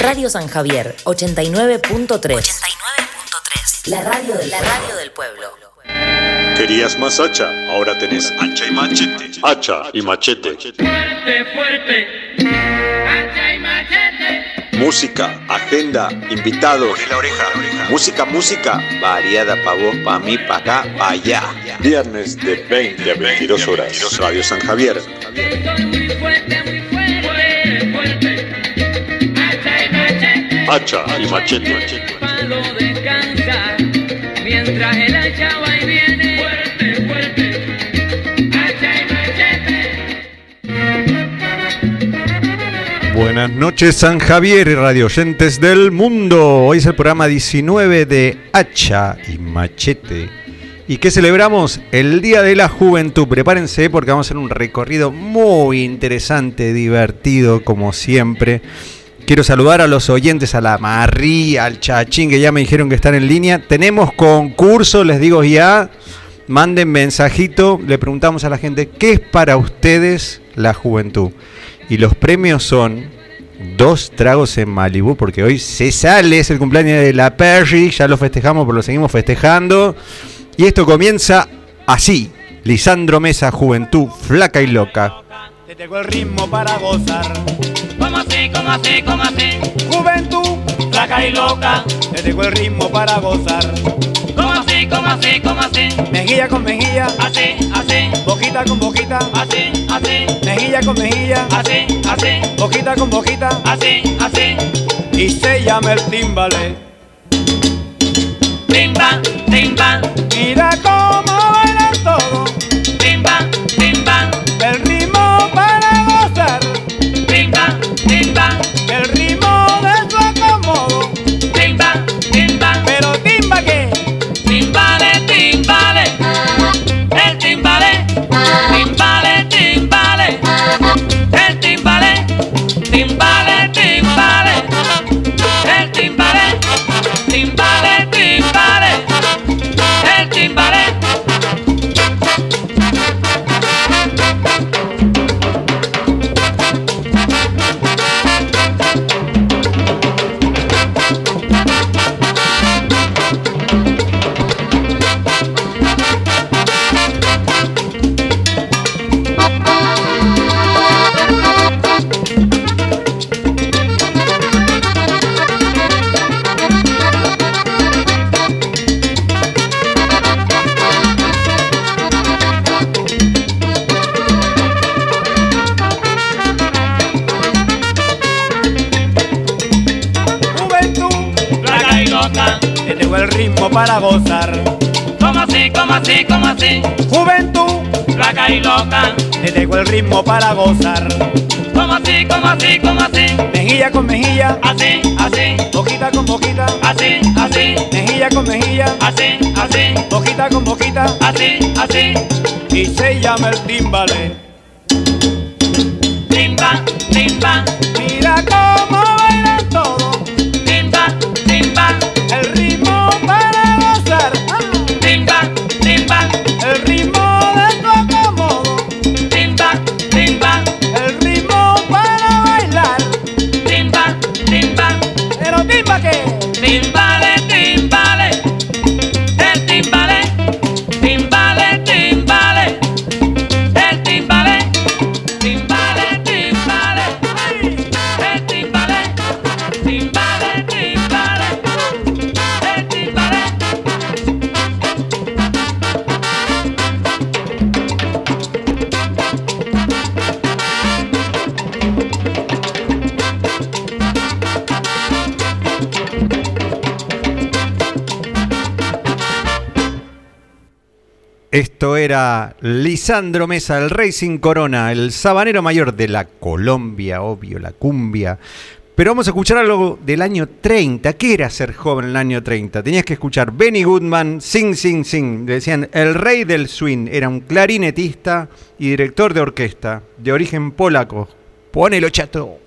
Radio San Javier, 89.3. 89.3. La radio, de la radio del pueblo. ¿Querías más hacha? Ahora tenés hacha y machete. Hacha y machete. Fuerte, fuerte. Hacha y machete. Música, agenda, invitados. la oreja. Música, música. Variada pa' vos, pa' mí, pa' acá, pa' allá. Viernes de 20 a 22 horas. Radio San Javier. Muy fuerte, muy fuerte. Hacha y machete. Mientras el hacha va y viene. Fuerte, fuerte. Hacha y machete. Buenas noches San Javier y radio oyentes del mundo. Hoy es el programa 19 de Hacha y Machete. ¿Y qué celebramos? El Día de la Juventud. Prepárense porque vamos a hacer un recorrido muy interesante, divertido como siempre. Quiero saludar a los oyentes, a la María, al Chachín, que ya me dijeron que están en línea. Tenemos concurso, les digo ya. Manden mensajito, le preguntamos a la gente qué es para ustedes la juventud. Y los premios son dos tragos en Malibu, porque hoy se sale, es el cumpleaños de la Perry, ya lo festejamos, pero lo seguimos festejando. Y esto comienza así. Lisandro Mesa, Juventud, Flaca y Loca. Te tengo el ritmo para gozar. ¿Cómo así, cómo así, cómo así? Juventud, Flaca y loca. te tengo el ritmo para gozar. ¿Cómo así, cómo así, cómo así? Mejilla con mejilla, Así, así, boquita con boquita, así, así, mejilla con mejilla, así, así, boquita con boquita, así, así. y se llama el timbale. Timba, timba, Mira cómo timbale, timbale, el ritmo para gozar. como así, como así, como así, Juventud, flaca y loca, te tengo el ritmo para gozar. como así, como así, como así, Mejilla con mejilla, así, así, boquita con boquita, así, así, mejilla con mejilla, así, así, boquita con boquita, así, así, y se llama el timbale. timba, timba, Lisandro Mesa, el rey sin corona, el sabanero mayor de la Colombia, obvio, la cumbia. Pero vamos a escuchar algo del año 30. ¿Qué era ser joven en el año 30? Tenías que escuchar Benny Goodman, Sing, Sing, Sing. Decían el rey del swing. Era un clarinetista y director de orquesta, de origen polaco. Ponelo, chato.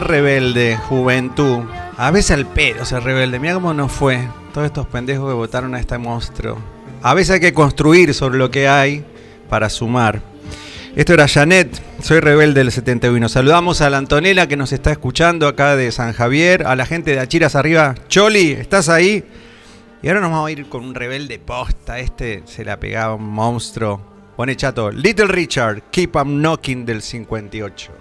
Rebelde, juventud. A veces al pedo ser rebelde. Mira cómo nos fue. Todos estos pendejos que votaron a este monstruo. A veces hay que construir sobre lo que hay para sumar. Esto era Janet, soy rebelde del 71. Saludamos a la Antonella que nos está escuchando acá de San Javier, a la gente de Achiras arriba. Choli, ¿estás ahí? Y ahora nos vamos a ir con un rebelde posta. Este se la pegaba un monstruo. Pone chato, Little Richard, Keep 'em Knocking del 58.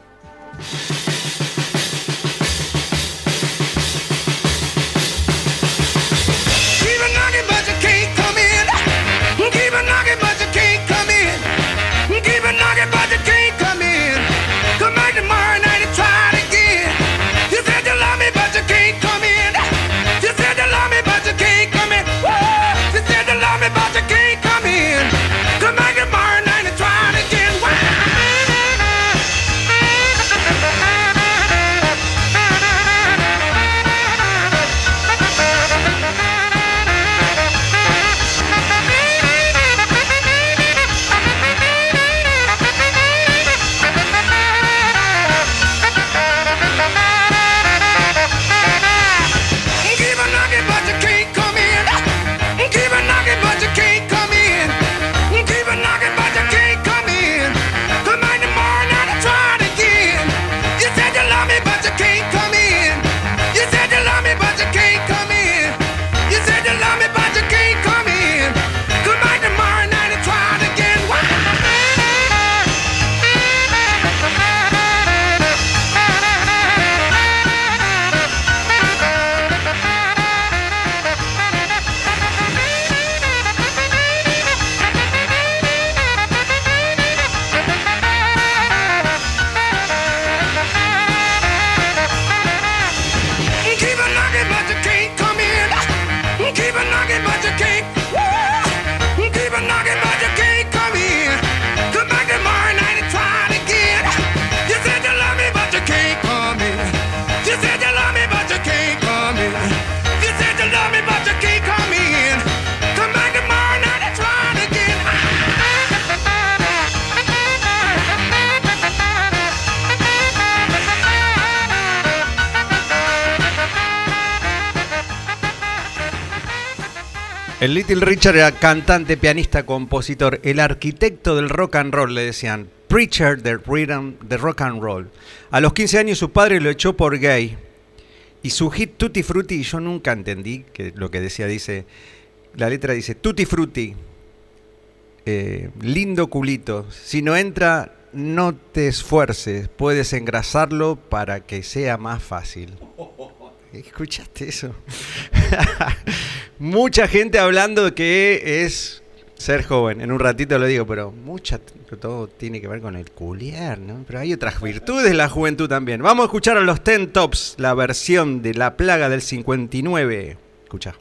El Little Richard era cantante, pianista, compositor, el arquitecto del rock and roll, le decían. Preacher del rhythm, de rock and roll. A los 15 años su padre lo echó por gay. Y su hit Tutti Frutti, yo nunca entendí que lo que decía, dice, la letra dice, Tutti Frutti, eh, lindo culito, si no entra, no te esfuerces, puedes engrasarlo para que sea más fácil. ¿Escuchaste eso? Mucha gente hablando que es ser joven. En un ratito lo digo, pero mucha todo tiene que ver con el culiar, ¿no? Pero hay otras virtudes de la juventud también. Vamos a escuchar a los Ten Tops, la versión de La Plaga del 59. Escucha.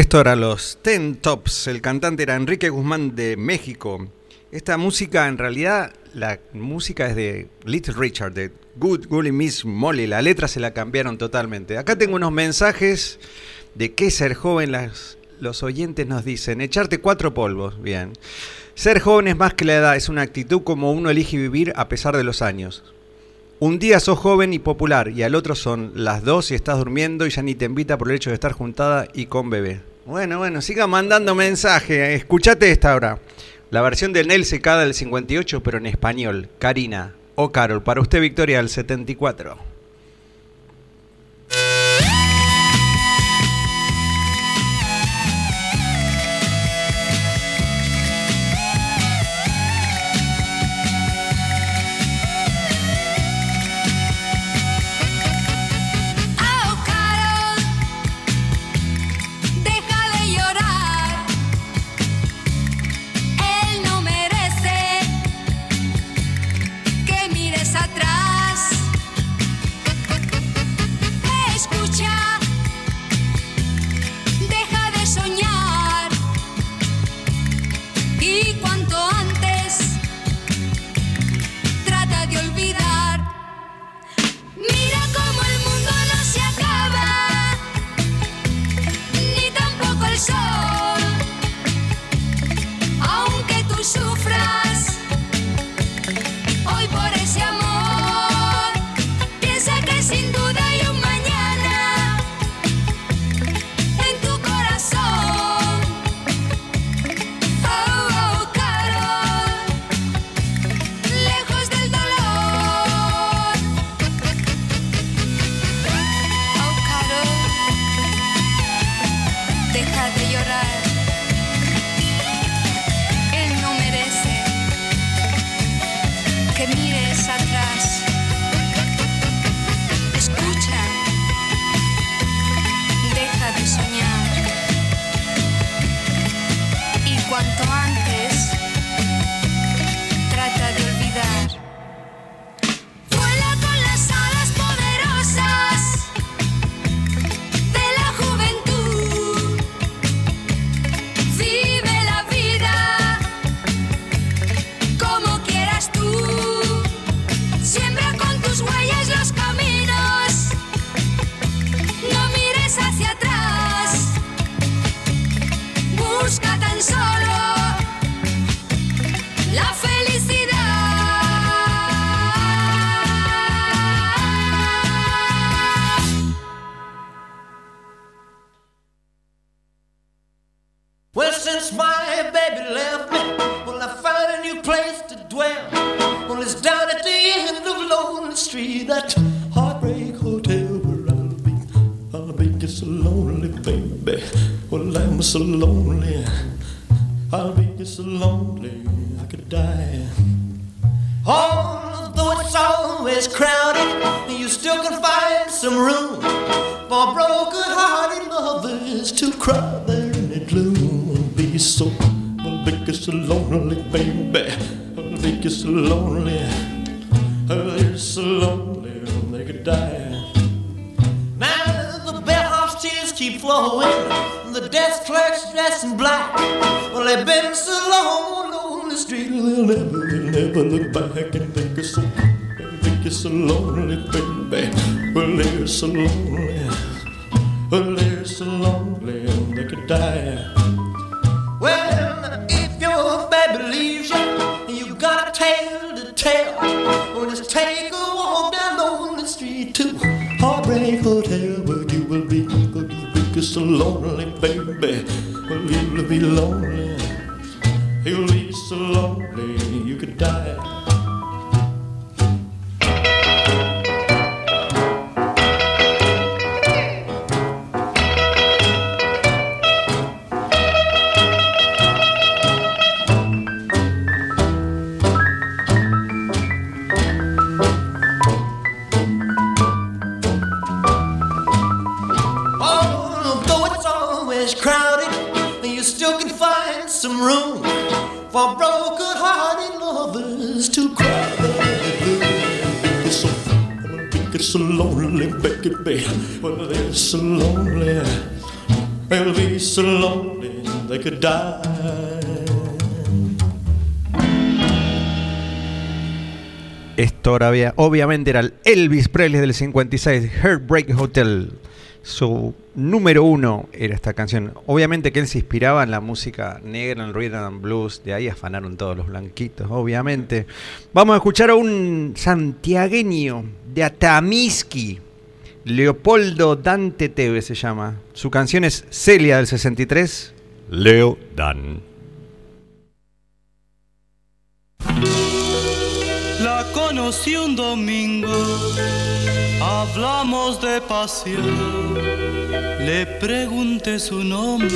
Esto era los Ten Tops, el cantante era Enrique Guzmán de México. Esta música, en realidad, la música es de Little Richard, de Good Gully Miss Molly, la letra se la cambiaron totalmente. Acá tengo unos mensajes de qué ser joven, los oyentes nos dicen, echarte cuatro polvos, bien. Ser joven es más que la edad, es una actitud como uno elige vivir a pesar de los años un día sos joven y popular y al otro son las dos y estás durmiendo y ya ni te invita por el hecho de estar juntada y con bebé. Bueno, bueno, siga mandando mensaje. Escuchate esta ahora. La versión de Nel Secada del 58, pero en español. Karina o Carol. Para usted, Victoria, del 74. Obviamente era el Elvis Presley del 56, Heartbreak Hotel. Su número uno era esta canción. Obviamente que él se inspiraba en la música negra, en el rhythm and blues. De ahí afanaron todos los blanquitos, obviamente. Vamos a escuchar a un santiagueño de Atamiski. Leopoldo Dante Teve se llama. Su canción es Celia del 63. Leo Dan. Conocí un domingo, hablamos de pasión, le pregunté su nombre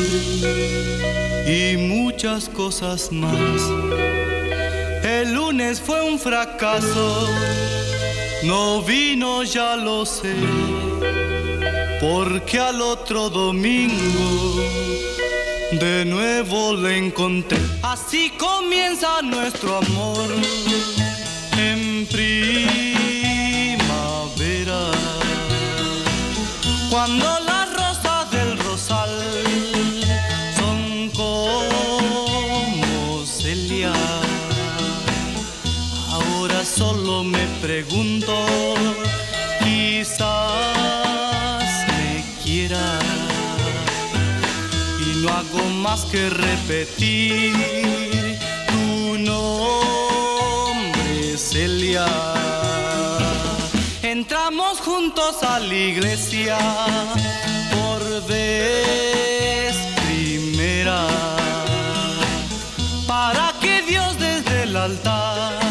y muchas cosas más. El lunes fue un fracaso, no vino ya lo sé, porque al otro domingo de nuevo le encontré. Así comienza nuestro amor primavera. Cuando las rosas del rosal son como Celia. Ahora solo me pregunto, quizás me quiera y no hago más que repetir Entramos juntos a la iglesia por vez primera. Para que Dios desde el altar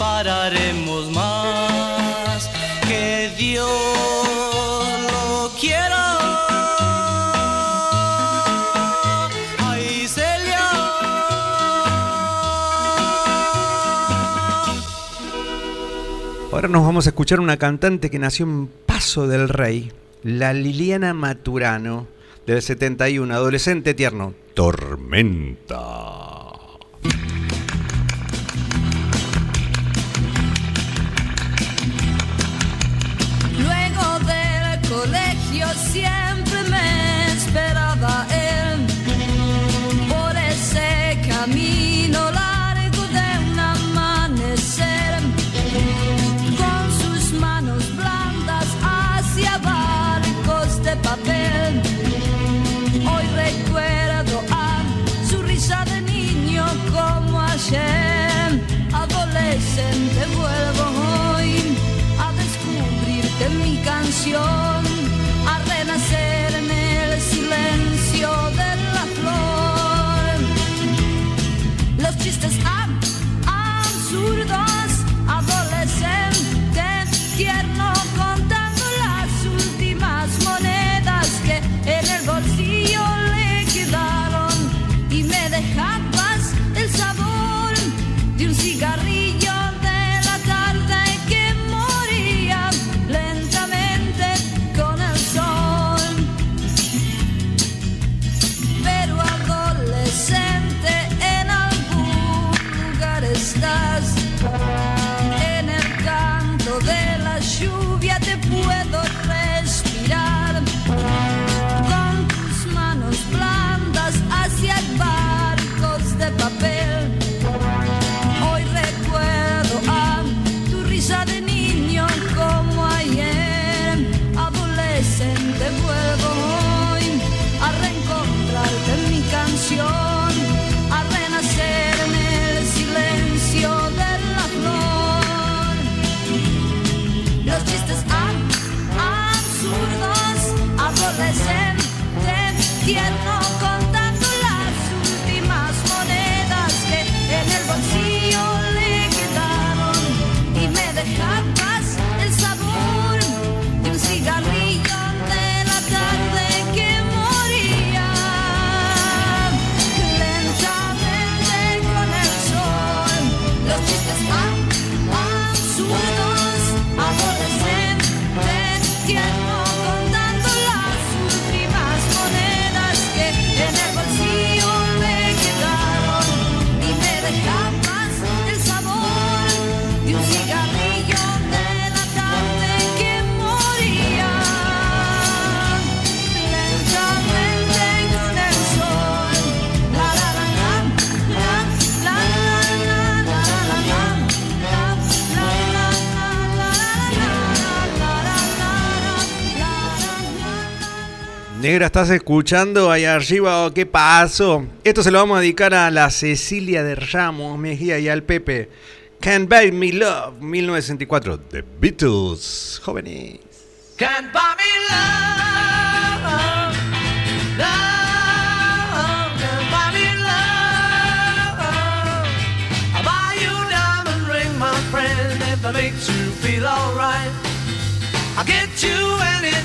nos separaremos más que Dios lo quiera. Ay, Celia. Ahora nos vamos a escuchar una cantante que nació en Paso del Rey, la Liliana Maturano, del 71, adolescente tierno. Tormenta. Negra, ¿estás escuchando ahí arriba o qué pasó? Esto se lo vamos a dedicar a la Cecilia de Ramos Mejía y al Pepe. Can't Buy Me Love, 1964, The Beatles, jóvenes. Can't buy me love, love, friend, if it makes you feel alright. I'll get you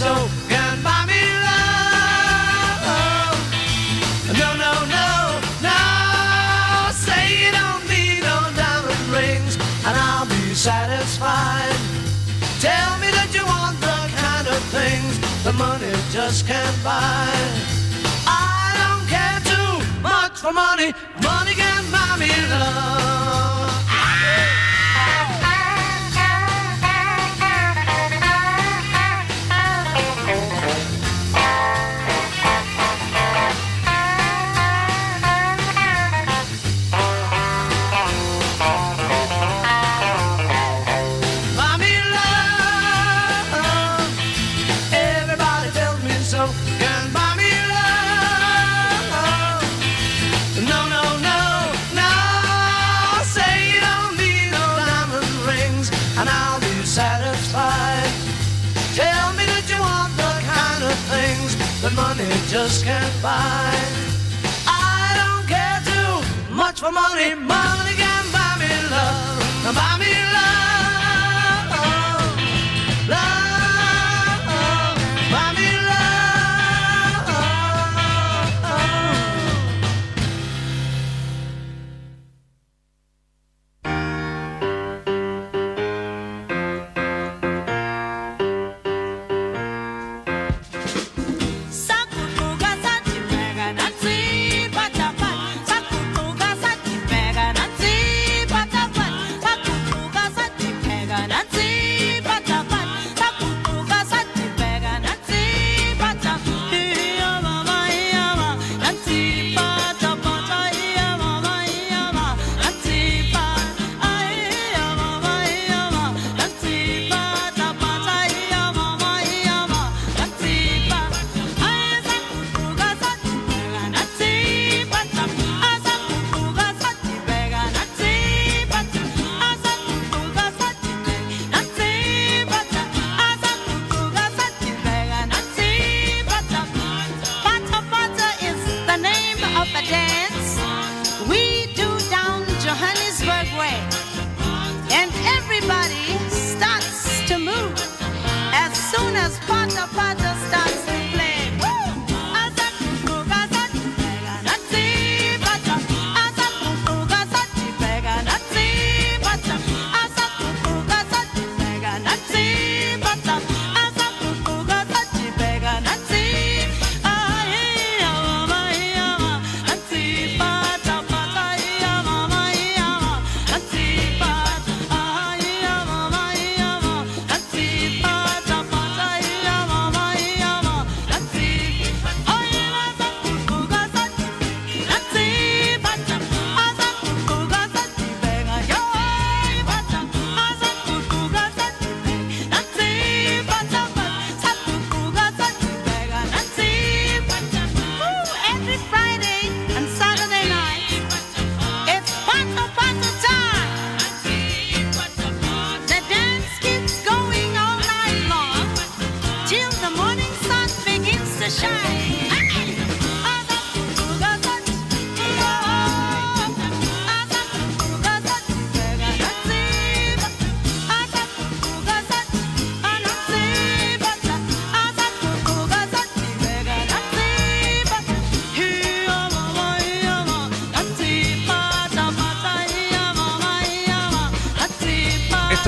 So, can buy me love. No, no, no, no. Say you don't need no diamond rings, and I'll be satisfied. Tell me that you want the kind of things money just can't buy. I don't care too much for money. Money can buy me love.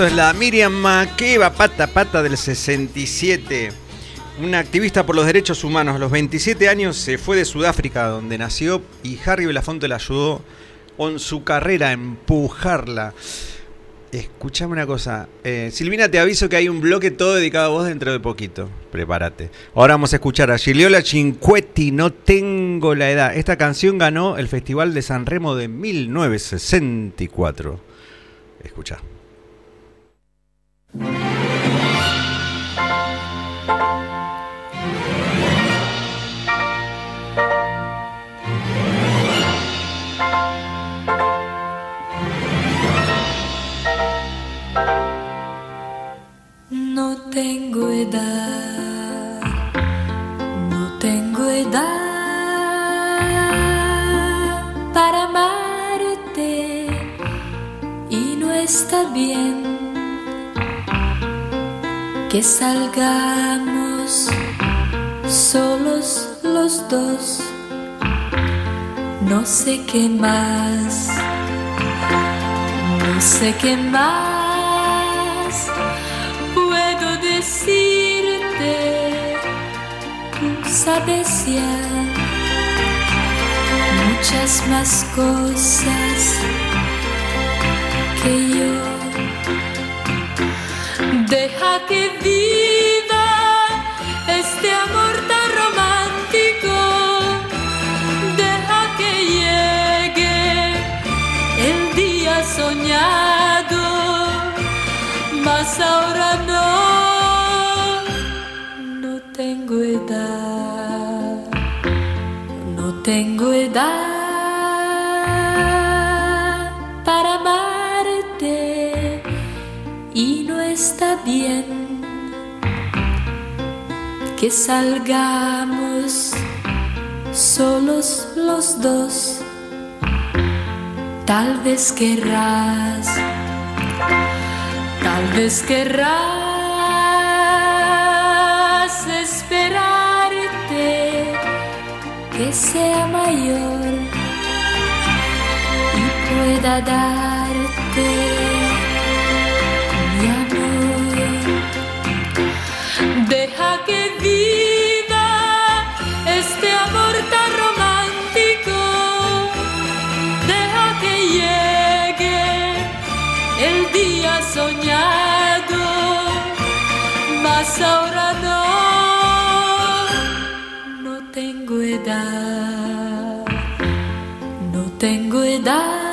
Esto es la Miriam Makeba, pata pata del 67. una activista por los derechos humanos. A los 27 años se fue de Sudáfrica, donde nació, y Harry Belafonte la ayudó en su carrera a empujarla. Escuchame una cosa. Eh, Silvina, te aviso que hay un bloque todo dedicado a vos dentro de poquito. Prepárate. Ahora vamos a escuchar a Giliola Cinquetti, No tengo la edad. Esta canción ganó el Festival de San Remo de 1964. Escucha. Bien que salgamos solos los dos. No sé qué más, no sé qué más puedo decirte. Tú sabes ya muchas más cosas que yo. Deja que viva este amor tan romántico. Deja que llegue el día soñado. Mas ahora no, no tengo edad, no tengo edad que salgamos solos los dos. Tal vez querrás Tal vez querrás esperarte que sea mayor y pueda darte mi amor. Deja que viva este amor tan romántico. Deja que llegue el día soñado, mas ahora no, no tengo edad, no tengo edad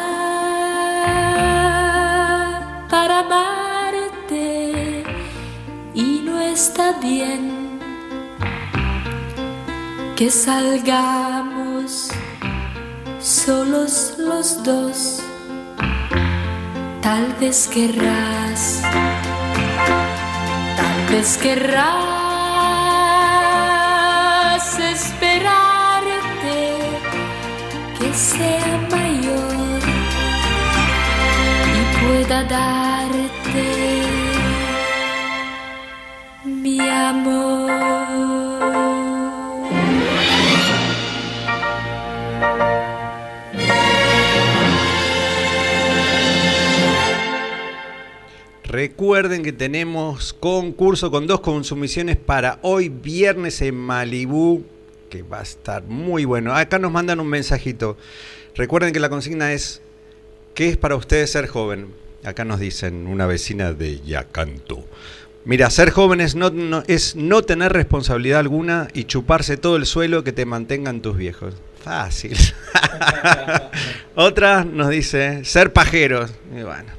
para amarte y no está bien que salgamos solos los dos. Tal vez querrás, tal vez querrás esperarte que sea mayor y pueda darte mi amor. Recuerden que tenemos concurso con dos consumiciones para hoy viernes en Malibú, que va a estar muy bueno. Acá nos mandan un mensajito. Recuerden que la consigna es, ¿qué es para ustedes ser joven? Acá nos dicen una vecina de Yacanto. Mira, ser joven es no, no- es no tener responsabilidad alguna y chuparse todo el suelo que te mantengan tus viejos. Fácil. Otra nos dice, ser pajeros. Y bueno,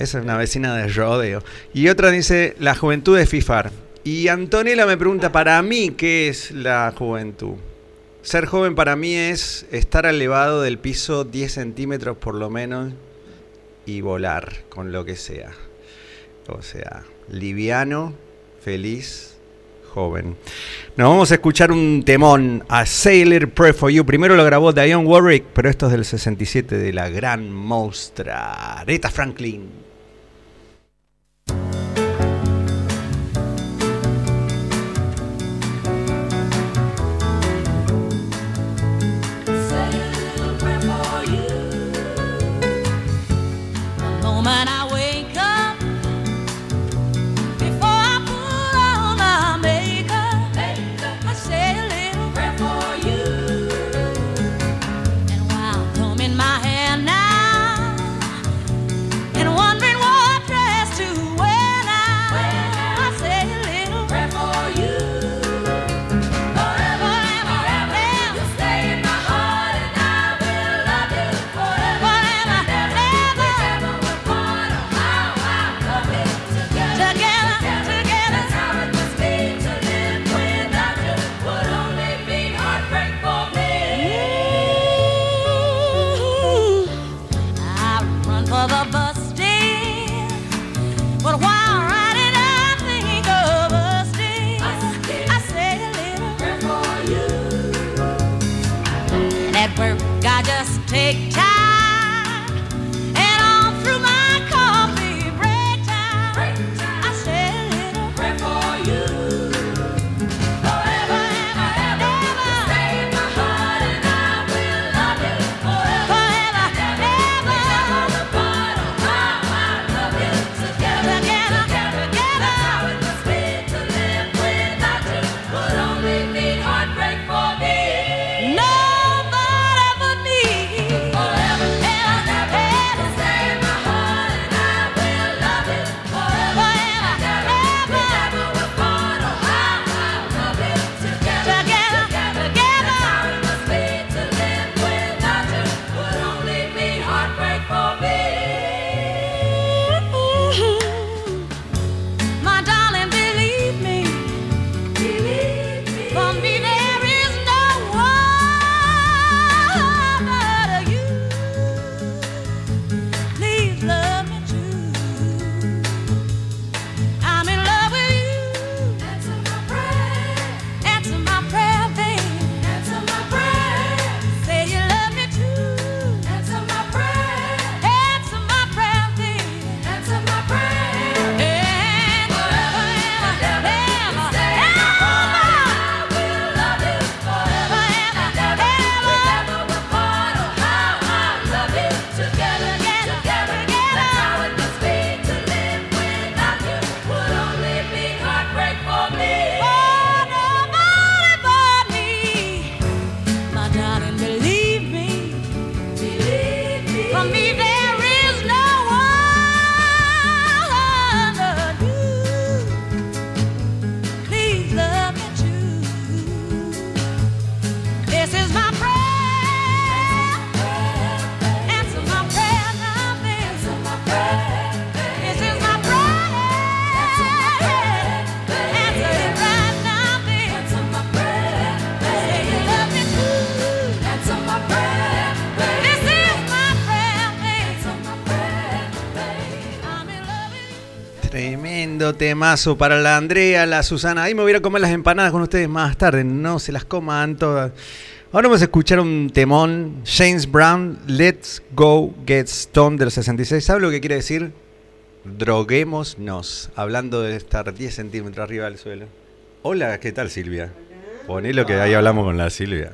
esa es una vecina de rodeo. Y otra dice, la juventud es fifar. Y Antonella me pregunta, para mí, ¿qué es la juventud? Ser joven para mí es estar elevado del piso 10 centímetros por lo menos y volar con lo que sea. O sea, liviano, feliz, joven. Nos vamos a escuchar un temón, A Sailor Pray for You. Primero lo grabó Dionne Warwick, pero esto es del 67 de la gran monstrua Aretha Franklin. Temazo para la Andrea, la Susana. Ahí me voy a comer las empanadas con ustedes más tarde. No se las coman todas. Ahora vamos a escuchar un temón. James Brown, Let's Go Get Stoned del 66. ¿Sabe lo que quiere decir? Droguémonos. Hablando de estar 10 centímetros arriba del suelo. Hola, ¿qué tal Silvia? Poné lo que ahí hablamos con la Silvia.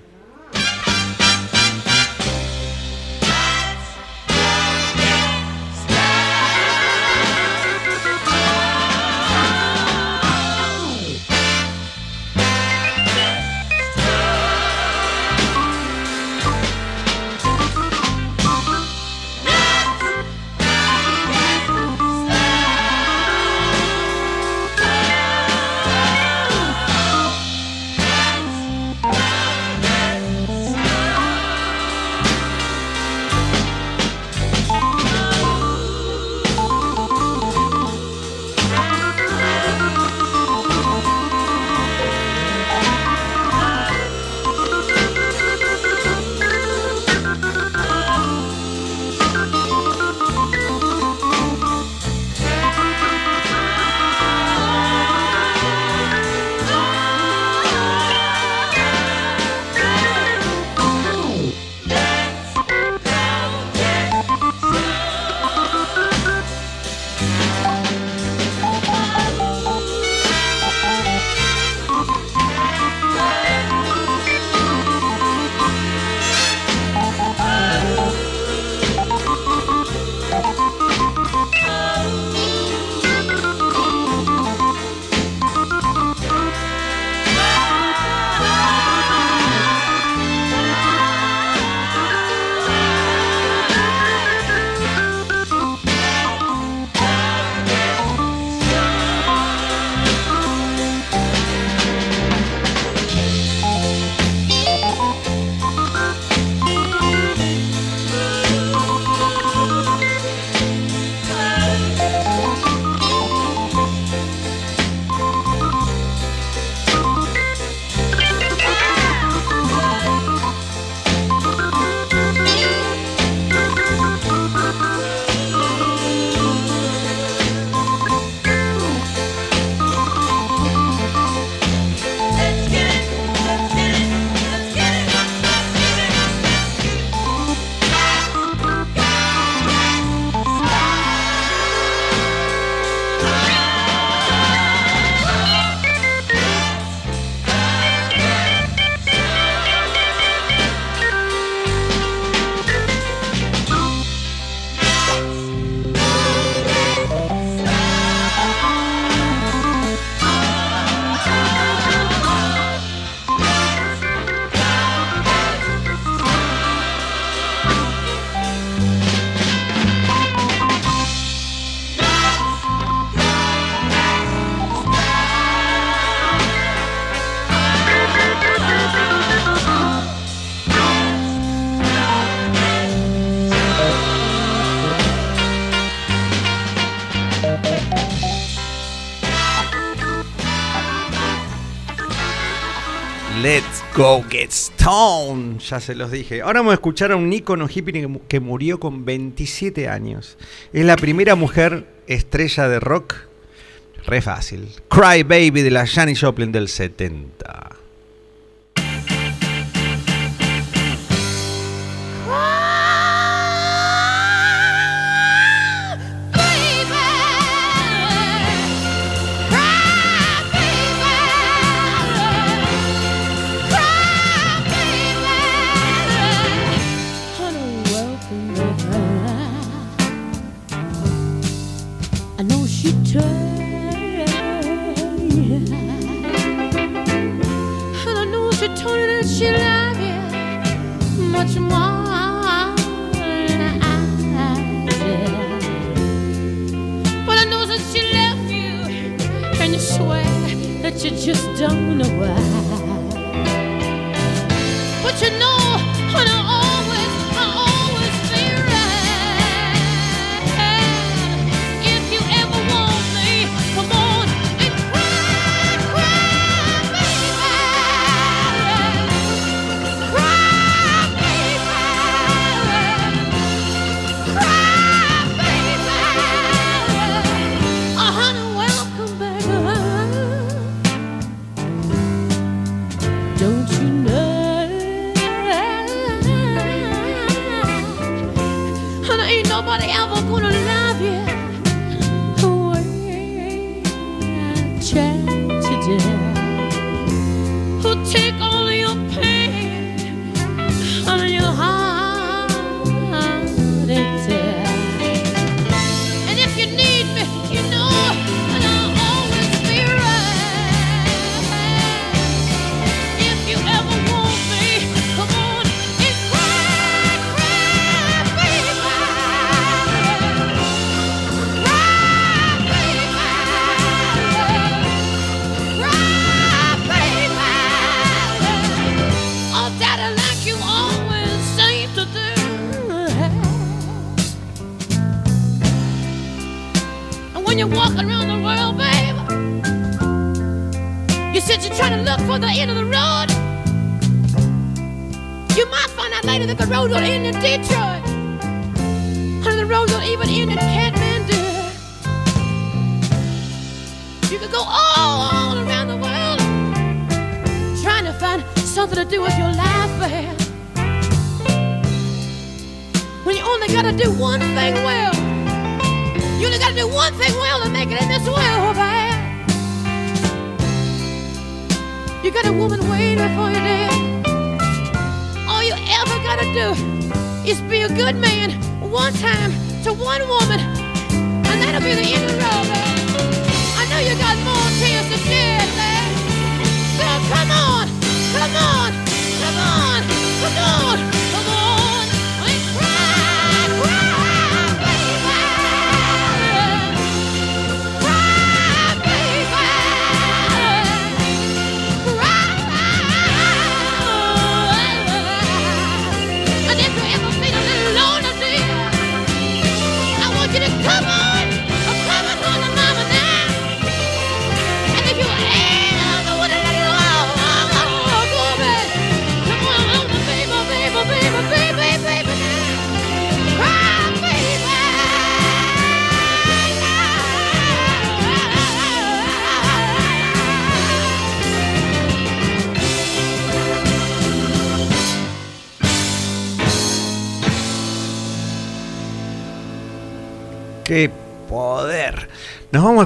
Go get stoned. Ya se los dije. Ahora vamos a escuchar a un ícono hippie que murió con 27 años. Es la primera mujer estrella de rock. Re fácil. Cry Baby de la Janis Joplin del 70.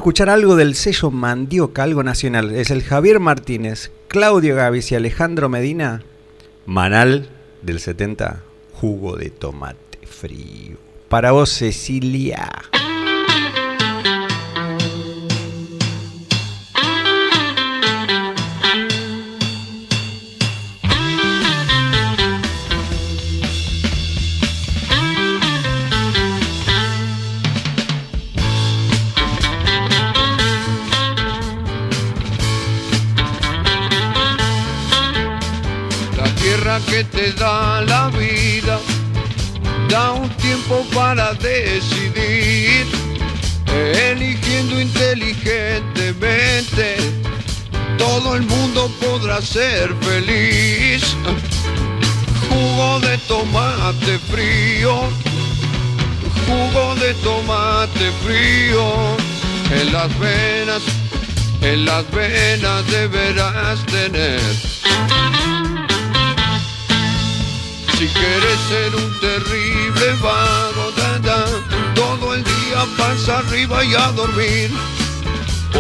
escuchar algo del sello Mandioca, algo nacional. Es el Javier Martínez, Claudio Gavis y Alejandro Medina. Manal del 70, jugo de tomate frío. Para vos, Cecilia. todo el mundo podrá ser feliz. Jugo de tomate frío, jugo de tomate frío. En las venas, en las venas deberás tener. Si quieres ser un terrible varo, todo el día pasa arriba y a dormir.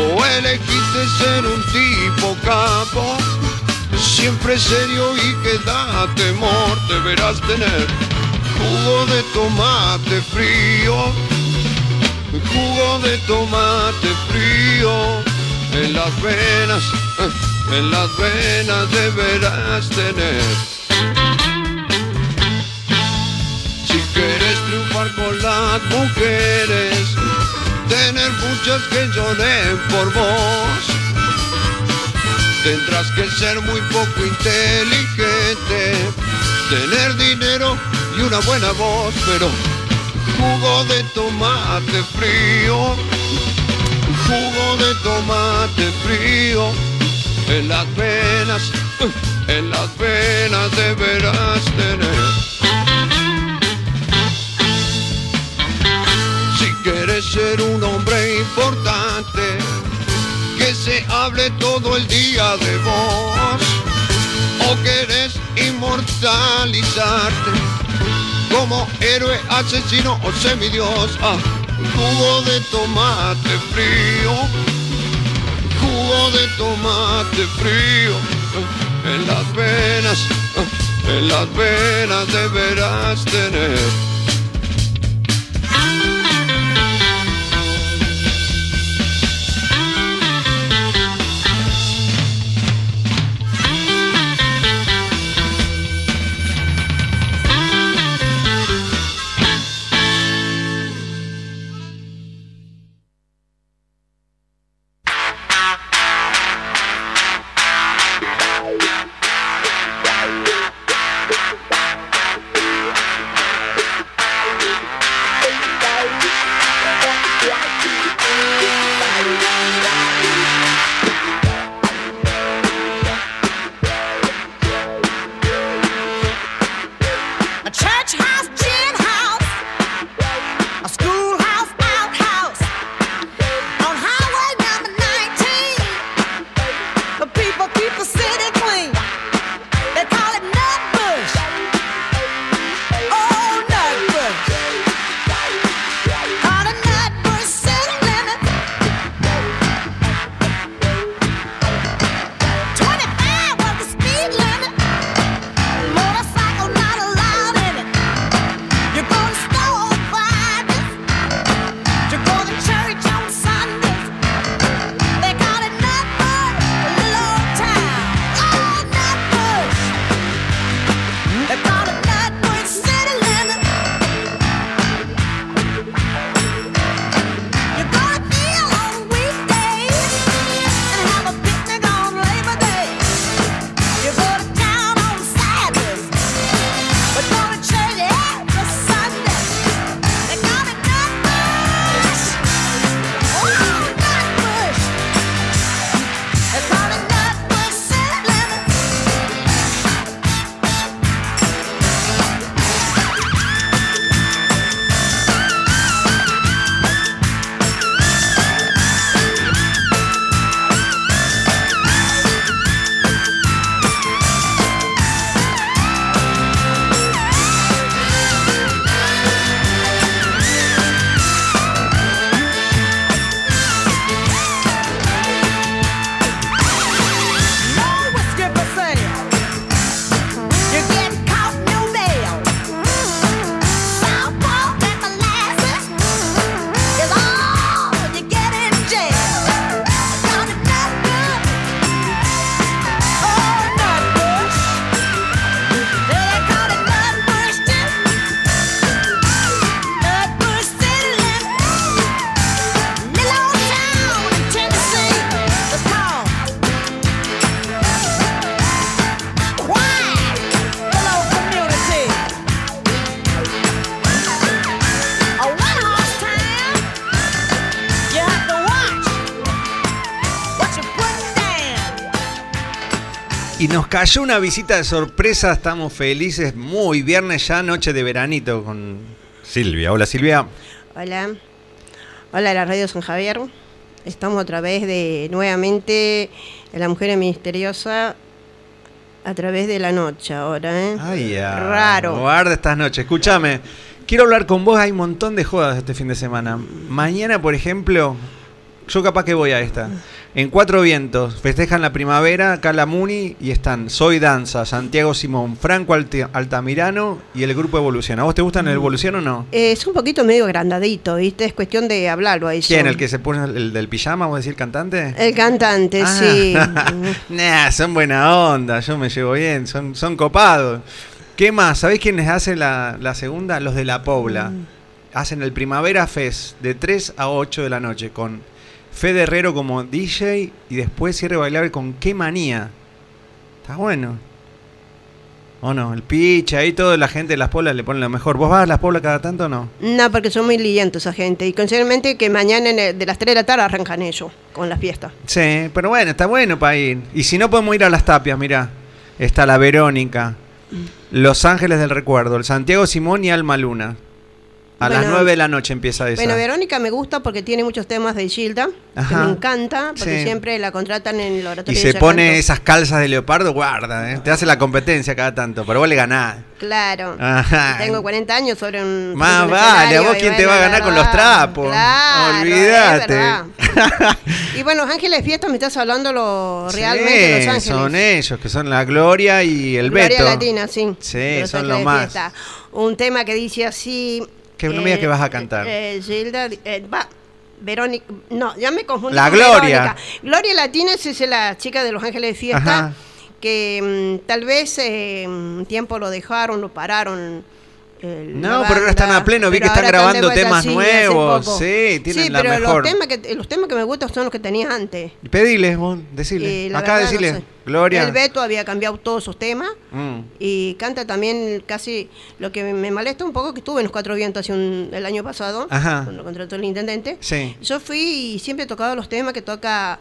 O elegiste ser un tipo capo, siempre serio y que da temor, deberás tener jugo de tomate frío, jugo de tomate frío en las venas, eh, en las venas deberás tener. Si quieres triunfar con las mujeres, tener muchas que lloren por vos. Tendrás que ser muy poco inteligente, tener dinero y una buena voz, pero jugo de tomate frío, jugo de tomate frío, en las venas, en las venas deberás tener. ser un hombre importante, que se hable todo el día de vos, o querés inmortalizarte como héroe, asesino o semidios. Ah, jugo de tomate frío, jugo de tomate frío, en las venas, en las venas deberás tener cayó una visita de sorpresa, estamos felices, muy viernes ya, noche de veranito con Silvia. Hola Silvia. Hola. Hola, la radio San Javier. Estamos otra vez de nuevamente en La Mujer Misteriosa a través de la noche ahora, ¿eh? Ay, ya. Raro. Guarda estas noches. Escúchame, quiero hablar con vos, hay un montón de jodas este fin de semana. Mañana, por ejemplo, yo capaz que voy a esta. En Cuatro Vientos, festejan la primavera, acá la Muni, y están Soy Danza, Santiago Simón, Franco Altamirano y el grupo Evolución. ¿A vos te gustan el Evolución o no? Eh, es un poquito medio grandadito, ¿viste? Es cuestión de hablarlo ahí. ¿Quién? ¿El que se pone el del pijama, vos decís el cantante? El cantante, Ah. sí. nah, son buena onda, yo me llevo bien, son, son copados. ¿Qué más? ¿Sabés quiénes hacen la, la segunda? Los de La Pobla. Hacen el Primavera Fest de 3 a 8 de la noche con Fede Herrero como DJ y después cierre bailable con Qué Manía. Está bueno. ¿O no? El pitch, ahí toda la gente de Las Poblas le pone lo mejor. ¿Vos vas a Las Poblas cada tanto o no? No, porque son muy lientos esa gente. Y considerablemente que mañana el- de las 3 de la tarde arrancan ellos con la fiesta. Sí, pero bueno, está bueno para ir. Y si no podemos ir a las tapias, mirá. Está la Verónica, Los Ángeles del Recuerdo, el Santiago Simón y Alma Luna. A las Bueno, 9 de la noche empieza esa. Bueno, Verónica me gusta porque tiene muchos temas de Gilda, que me encanta, porque Sí. siempre la contratan en el y oratorio se de pone esas calzas de leopardo, guarda, ¿eh? te hace la competencia cada tanto, pero vos le ganás. Claro. Ajá. Tengo 40 años sobre un. Más vale, a vos y quién te va a ganar con los trapos. Claro, Olvídate. y bueno, Los Ángeles Fiesta, me estás hablando lo realmente de Los Sí, Ángeles. son ellos, que son la Gloria y el Gloria Beto. Latina, sí. Sí, son los más. Fiesta. Un tema que dice así. Que no me digas que vas a cantar. eh, Gilda, eh, va. Verónica, no, ya me confundí. La con Gloria. Verónica. Gloria Latina es la chica de Los Ángeles de Fiesta, Ajá. que mm, tal vez eh, un tiempo lo dejaron, lo pararon. Eh, No, pero ahora están a pleno, vi que están grabando temas nuevos, sí, tienen Sí, la pero mejor. Los, temas que, los temas que me gustan son los que tenía antes. Pedile, vos, decile. Y la Acá verdad, no decile, sé. Gloria. El Beto había cambiado todos sus temas Mm. y canta también casi lo que me molesta un poco que estuve en los Cuatro Vientos hace un- el año pasado Ajá. cuando contrató el intendente. Sí. Yo fui y siempre he tocado los temas que toca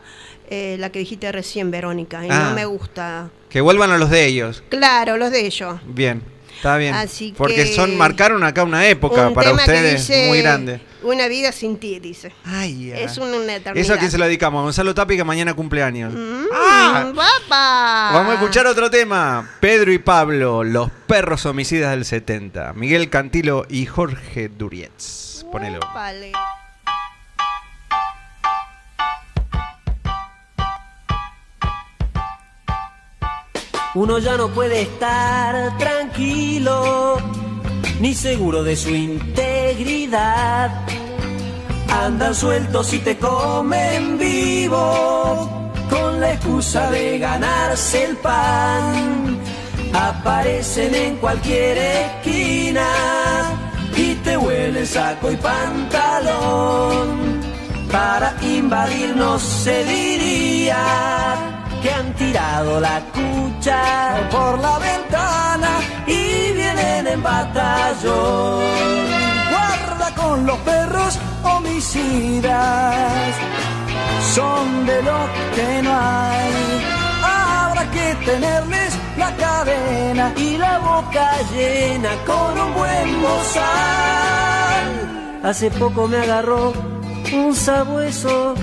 eh, la que dijiste recién, Verónica, y Ah. no me gusta. Que vuelvan a los de ellos. Claro, los de ellos. Bien, está bien. Así Porque que- son marcaron acá una época un para ustedes dice, muy grande. Una vida sin ti, dice. Ay, Es una eternidad. ¿Eso a quién se lo dedicamos? Gonzalo Tapi que mañana cumpleaños. Mm, Ah. ¡Papá! Vamos a escuchar otro tema. Pedro y Pablo, los perros homicidas del 70. Miguel Cantilo y Jorge Durietz. Ponelo. Vale. Uno ya no puede estar tranquilo, ni seguro de su integridad. Andan sueltos y te comen vivo, con la excusa de ganarse el pan. Aparecen en cualquier esquina y te huelen saco y pantalón. Para invadirnos se diría que han tirado la cucha por la ventana y vienen en batallón. Guarda con los perros homicidas, son de los que no hay. Habrá que tenerles la cadena y la boca llena con un buen bozal. Hace poco me agarró un sabueso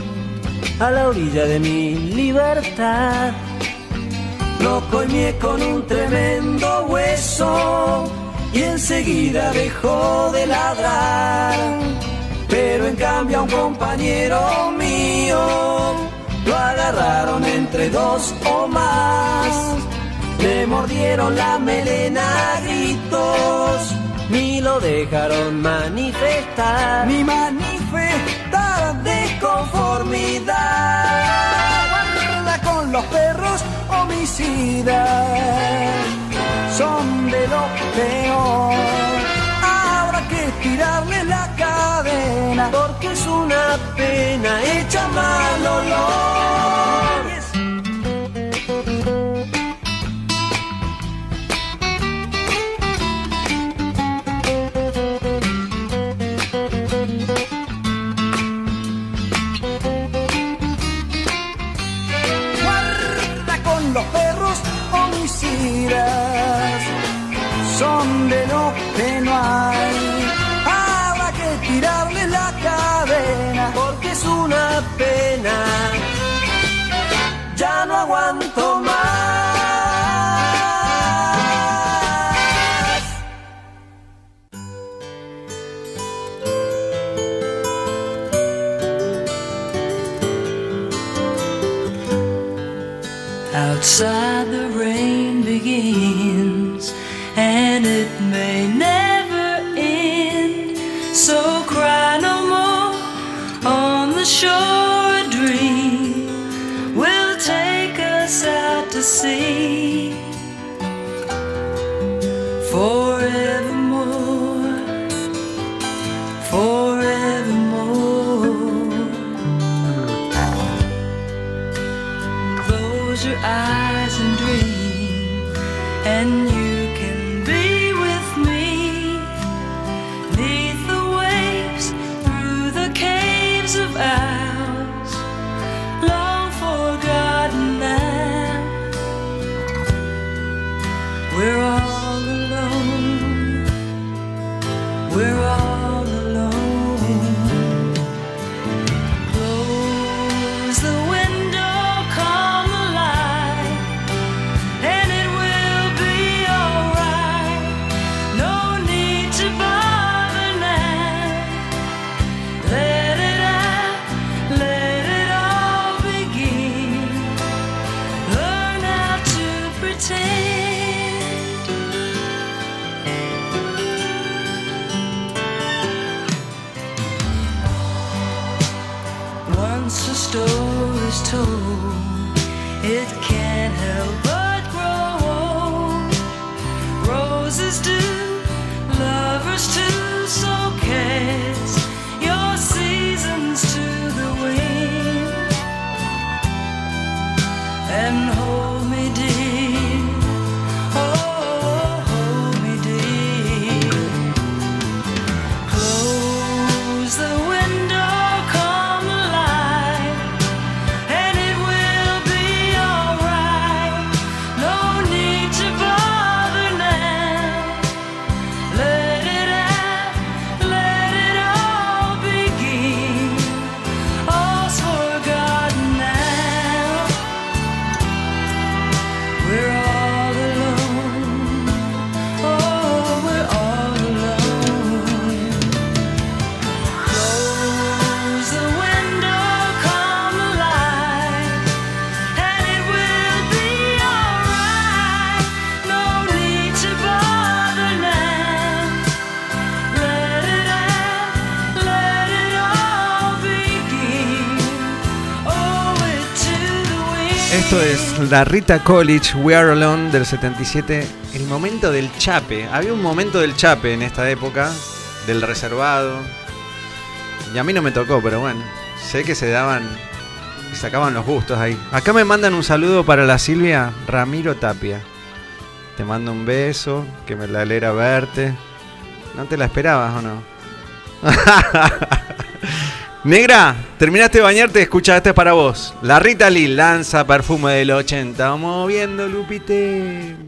a la orilla de mi libertad. Lo coñé con un tremendo hueso y enseguida dejó de ladrar. Pero en cambio a un compañero mío lo agarraron entre dos o más. Le mordieron la melena a gritos, ni lo dejaron manifestar. Ni manifestar desconformidad. Guarda con los perros homicidas, son de lo peor. Habrá que tirarle la cadena, porque es una pena hecha mal olor. De lo que no hay. Habrá que tirarle la cadena, porque es una pena. Ya no aguanto. La Rita College, We Are Alone del 77. El momento del chape. Había un momento del chape en esta época, del reservado. Y a mí no me tocó, pero bueno. Sé que se daban y sacaban los gustos ahí. Acá me mandan un saludo para la Silvia Ramiro Tapia. Te mando un beso, que me la alegra verte. ¿No te la esperabas o no? Negra, terminaste de bañarte, escucha, este es para vos. La Rita Lee lanza perfume del 80. Vamos viendo, Lupite.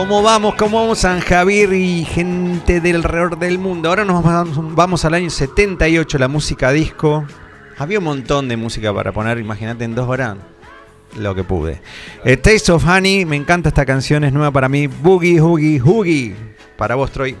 ¿Cómo vamos? ¿Cómo vamos San Javier y gente del del mundo? Ahora nos vamos, vamos al año 78, la música disco. Había un montón de música para poner, imagínate, en dos horas. Lo que pude. Eh, Taste of Honey, me encanta esta canción, es nueva para mí. Boogie, Hoogie, Hoogie. Para vos, Troy.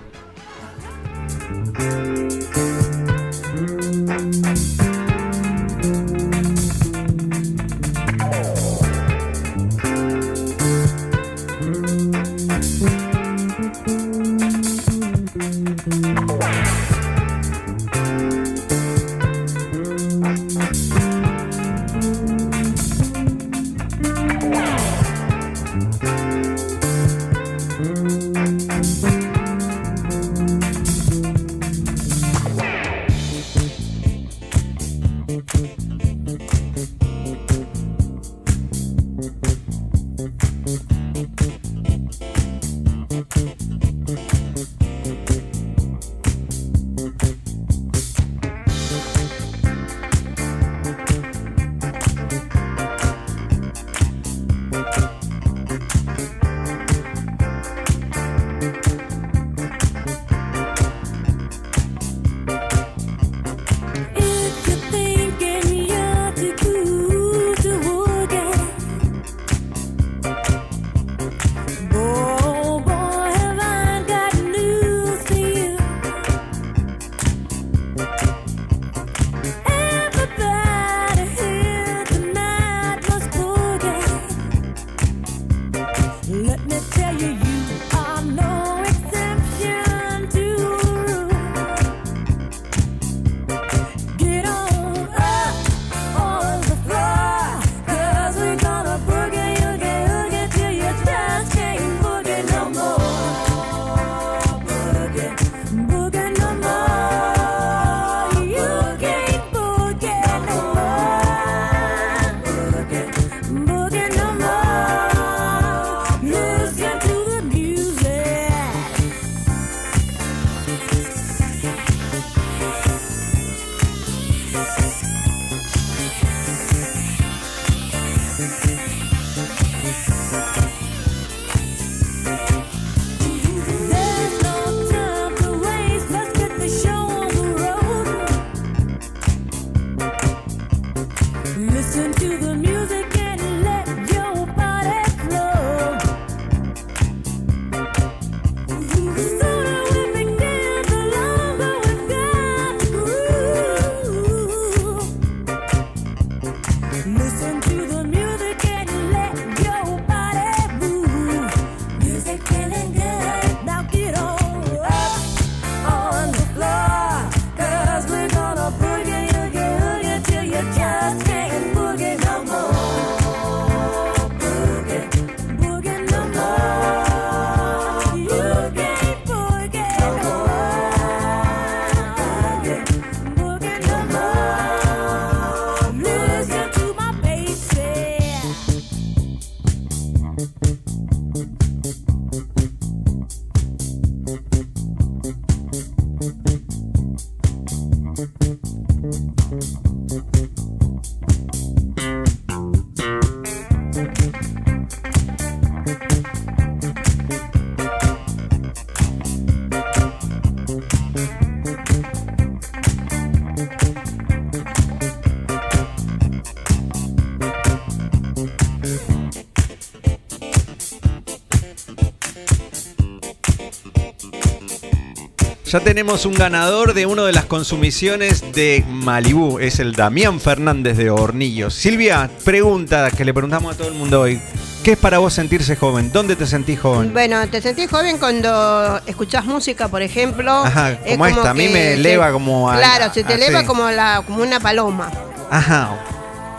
Ya tenemos un ganador de una de las consumiciones de Malibú. Es el Damián Fernández de Hornillos. Silvia, pregunta que le preguntamos a todo el mundo hoy. ¿Qué es para vos sentirse joven? ¿Dónde te sentís joven? Bueno, te sentís joven cuando escuchás música, por ejemplo. Ajá, Es como esta. A mí me se- eleva como a- Claro, se te así. eleva como, la, como una paloma. Ajá.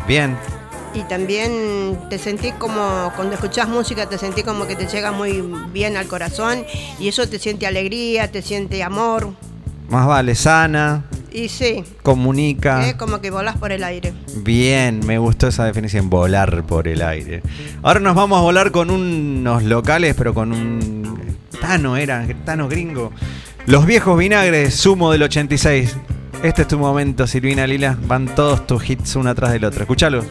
Bien. Y también te sentís como, cuando escuchás música, te sentís como que te llega muy bien al corazón. Y eso te siente alegría, te siente amor. Más vale, sana, Y sí, comunica. es como que volás por el aire. Bien, me gustó esa definición, volar por el aire. Ahora nos vamos a volar con unos locales, pero con un Tano, era, Tano gringo. Los viejos vinagres, sumo del 86. Este es tu momento, Silvina Lila. Van todos tus hits uno atrás del otro. Escúchalo.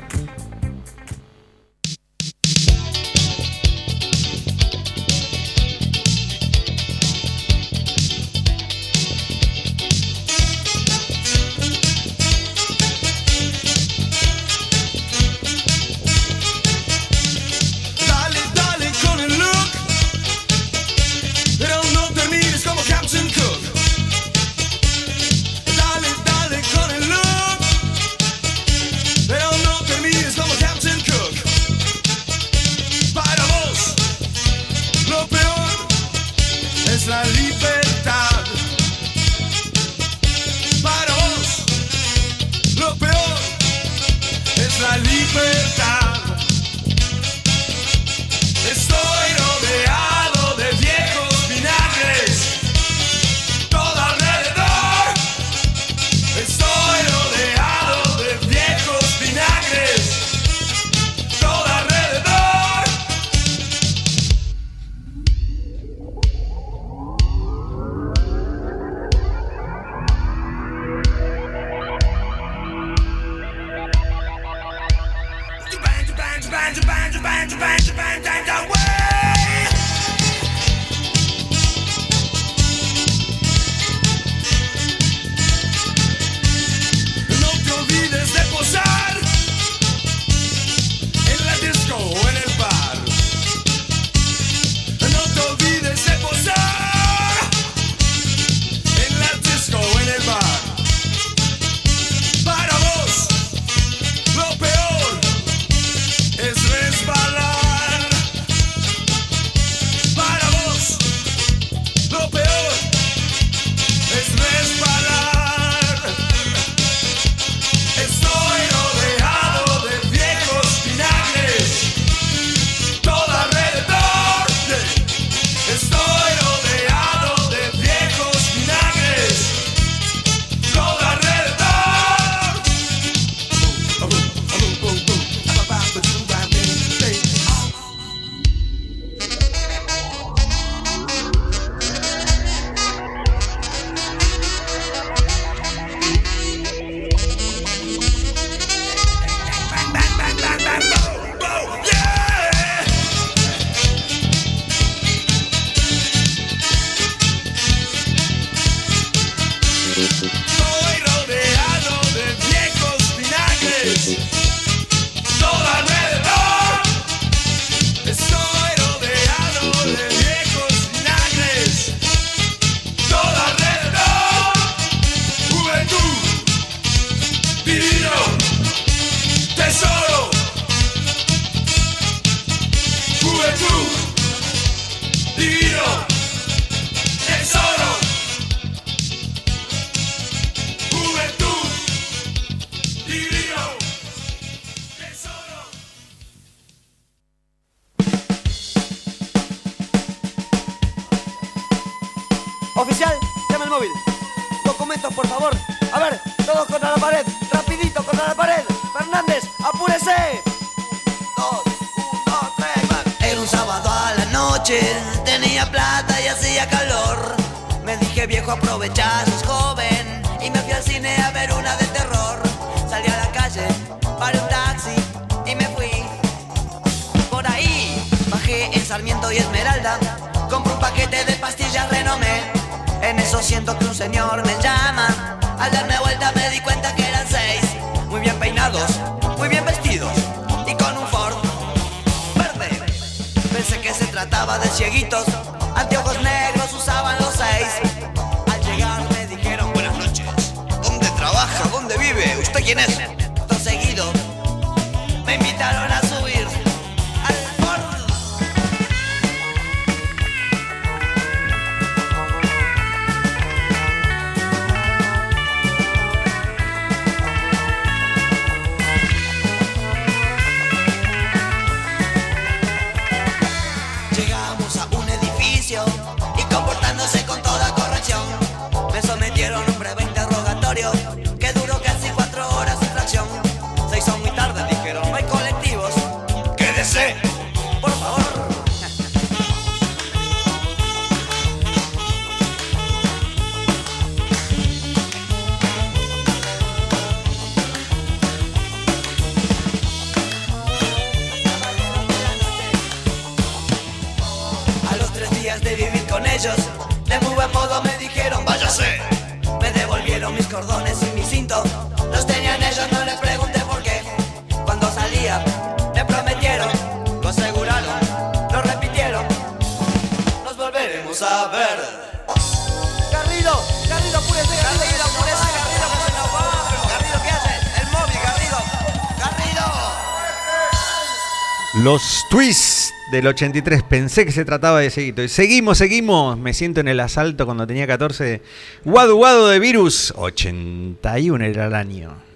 pastillas renomé. En eso siento que un señor me llama. Al darme vuelta me di cuenta que eran seis, muy bien peinados Twist del 83. Pensé que se trataba de seguito. Y seguimos, seguimos. Me siento en el asalto cuando tenía 14. Guadu Guadu de Virus. 81 era el año.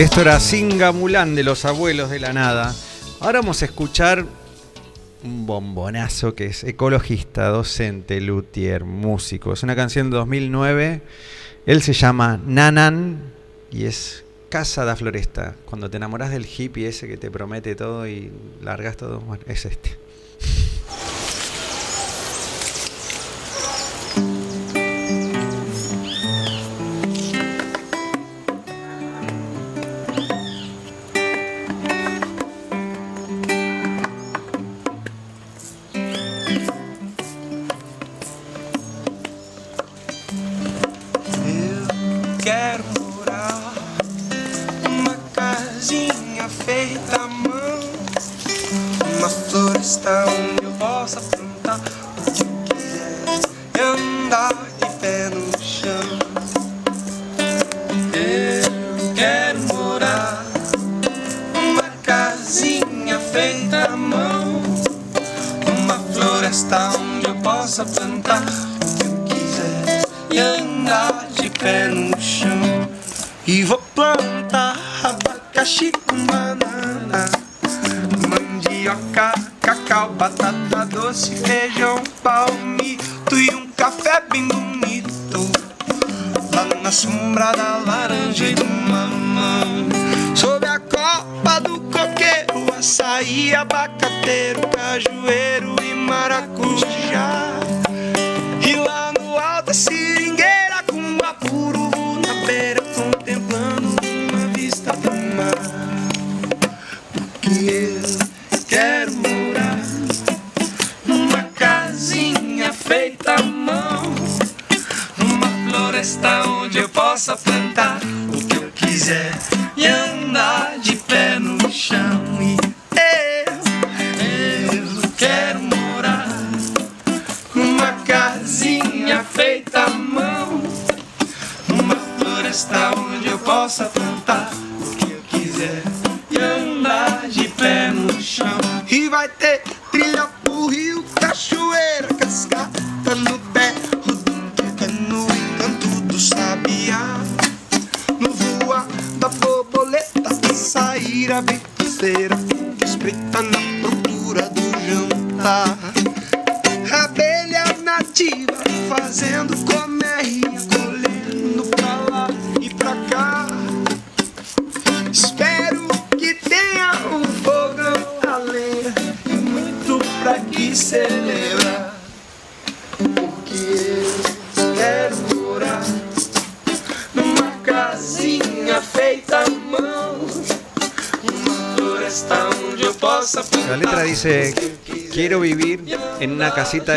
Esto era Singamulán de los Abuelos de la Nada. Ahora vamos a escuchar un bombonazo que es ecologista, docente, luthier, músico. Es una canción de 2009. Él se llama Nanan y es Casa da Floresta. Cuando te enamoras del hippie ese que te promete todo y largas todo, bueno, es este.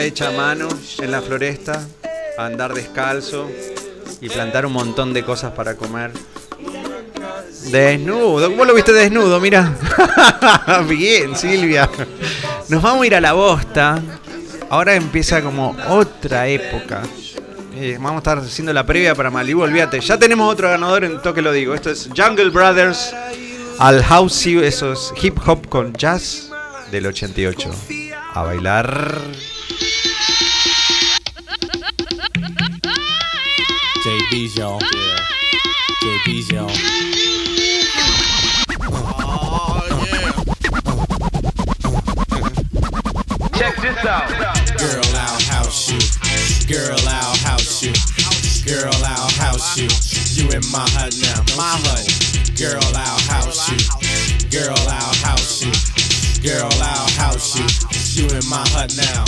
Hecha a mano, en la floresta, andar descalzo y plantar un montón de cosas para comer. Desnudo, ¿cómo lo viste desnudo? Mira. Bien, Silvia. Nos vamos a ir a la bosta. Ahora empieza como otra época. Eh, vamos a estar haciendo la previa para Malibu, olvídate. Ya tenemos otro ganador en toque lo digo. Esto es Jungle Brothers al House, eso es hip hop con jazz del 88. A bailar. JB's y'all. JB's y'all. Check this out. Girl, I'll house you. Girl, I'll house you. Girl, I'll house you. You in my hut now, my hut. Girl, I'll house you. Girl, I'll house you. Girl, I'll house you. You in my hut now.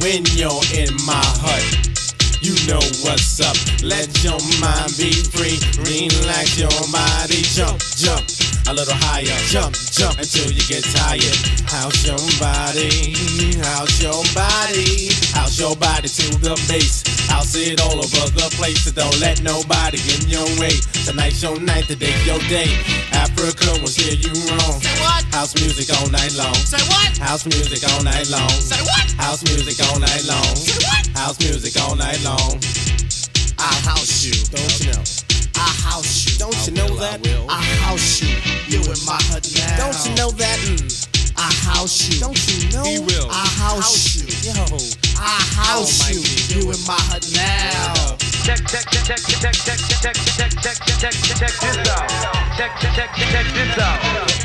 When you're in my hut, you know what's up. Let your mind be free. Relax your body. Jump, jump. A little higher. Jump, jump until you get tired. House your body. House your body. House your body to the base. House it all over the place. So don't let nobody get in your way. Tonight's your night, today's your day. Africa will steer you wrong. Say what? House music all night long. Say what? House music all night long. Say what? House music all night long. Say what? House music all night long. I'll house you. Don't you know? I house you. Don't you know that? I house you. You in my hut now. Don't you know that? Mm. I house you. Don't you know? He will. I house, you. Yo. I house you. You in my hut now. Check, check, check, check, check, check, check, check, check, check, check, check this out. Check, check, check, check this out.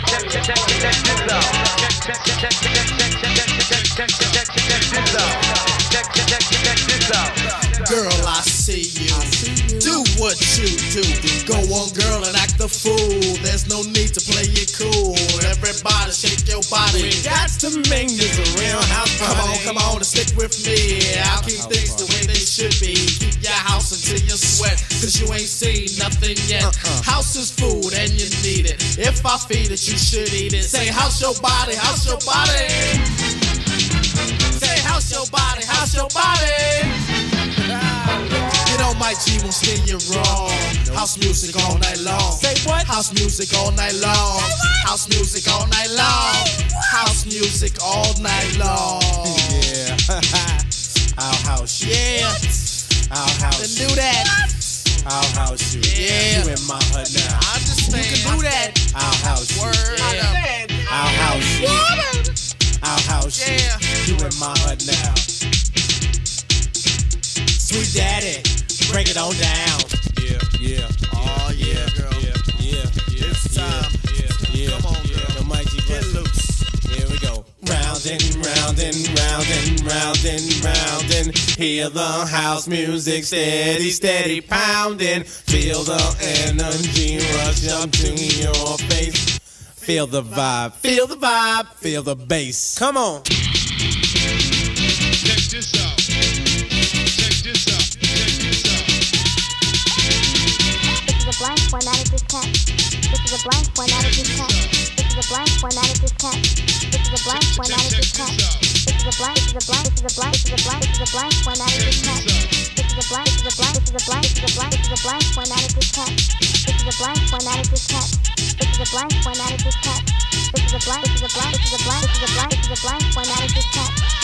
Check, check, check, check this out. Check, check, check, check, check, check, check, check, check, check, check, check this out. Check, check, check, check this out. Girl, I see you. What you do. Go on, girl, and act the fool. There's no need to play it cool. Everybody shake your body. That's to make this a real house party. Come on, come on, and stick with me. I'll keep things the way they should be. Keep your house until you sweat. Cause you ain't seen nothing yet. Uh-huh. House is food and you need it. If I feed it, you should eat it. Say, house your body, house your body. Say, house your body, house your body. You know my G won't steer you wrong. House music all night long. Say what? House music all night long. House music all night long. House music all night long. Yeah. I'll house. Yeah. I'll house you. do that. I'll house you. Yeah. You in my hut now. I understand. You can do that. I'll house you. Word. Yeah. I'll house you. I'll house Yeah. you. You in my hut now. Sweet daddy, break it on down. Yeah, yeah. Oh yeah, girl. Yeah, yeah, yeah. It's time. Yeah, yeah. Come on, girl. The Mike G Get loose. Here we go. Round and round and round and round and round and hear the house music steady, steady pounding. Feel the energy rush up to your face. Feel the vibe, feel the vibe, feel the bass. Come on. Blank formatted diskette. This is a blank formatted diskette. This is a blank formatted diskette. This is a blank formatted diskette. This is a blank. This is a blank. This is a blank. This is a blank. This is a blank formatted diskette. This is a blank. This is a blank. This is a blank. This is a blank. This is a blank formatted diskette. This is a blank formatted diskette. This is a blank formatted diskette. This is a blank. This is a blank. This is a blank. This is a blank. This is a blank formatted diskette. Check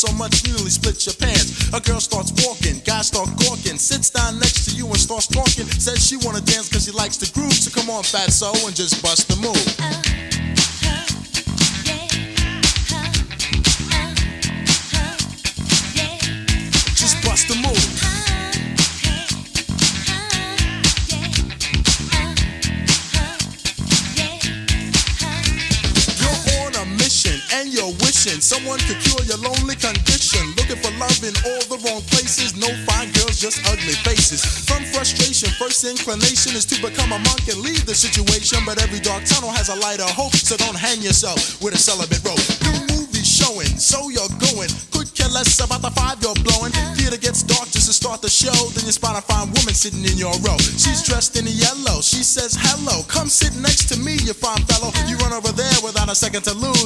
so much you nearly split your pants. A girl starts walking, guys start gawking, sits down next to you and starts talking. Says she wanna dance cause she likes the groove, so come on, fat so and just bust inclination is to become a monk and leave the situation. But every dark tunnel has a light of hope, so don't hang yourself with a celibate rope. New movie showing, so you're going. Could care less about the five you're blowing. Theater gets dark just to start the show. Then you spot a fine woman sitting in your row. She's dressed in yellow. She says, Hello, come sit next to me, you fine fellow. You run over there without a second to lose.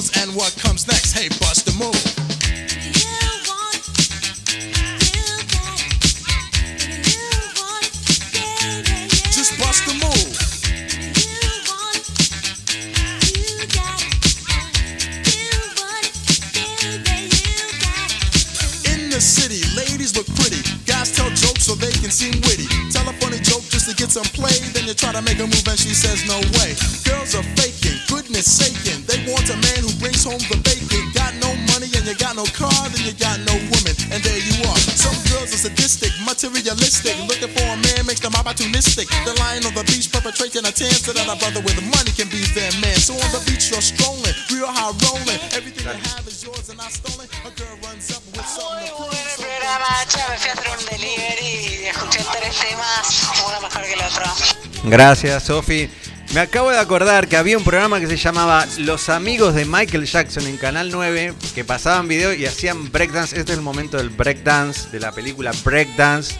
Gracias, Sofi. Me acabo de acordar que había un programa que se llamaba Los amigos de Michael Jackson en Canal 9 que pasaban video y hacían breakdance. Este es el momento del breakdance, de la película Breakdance.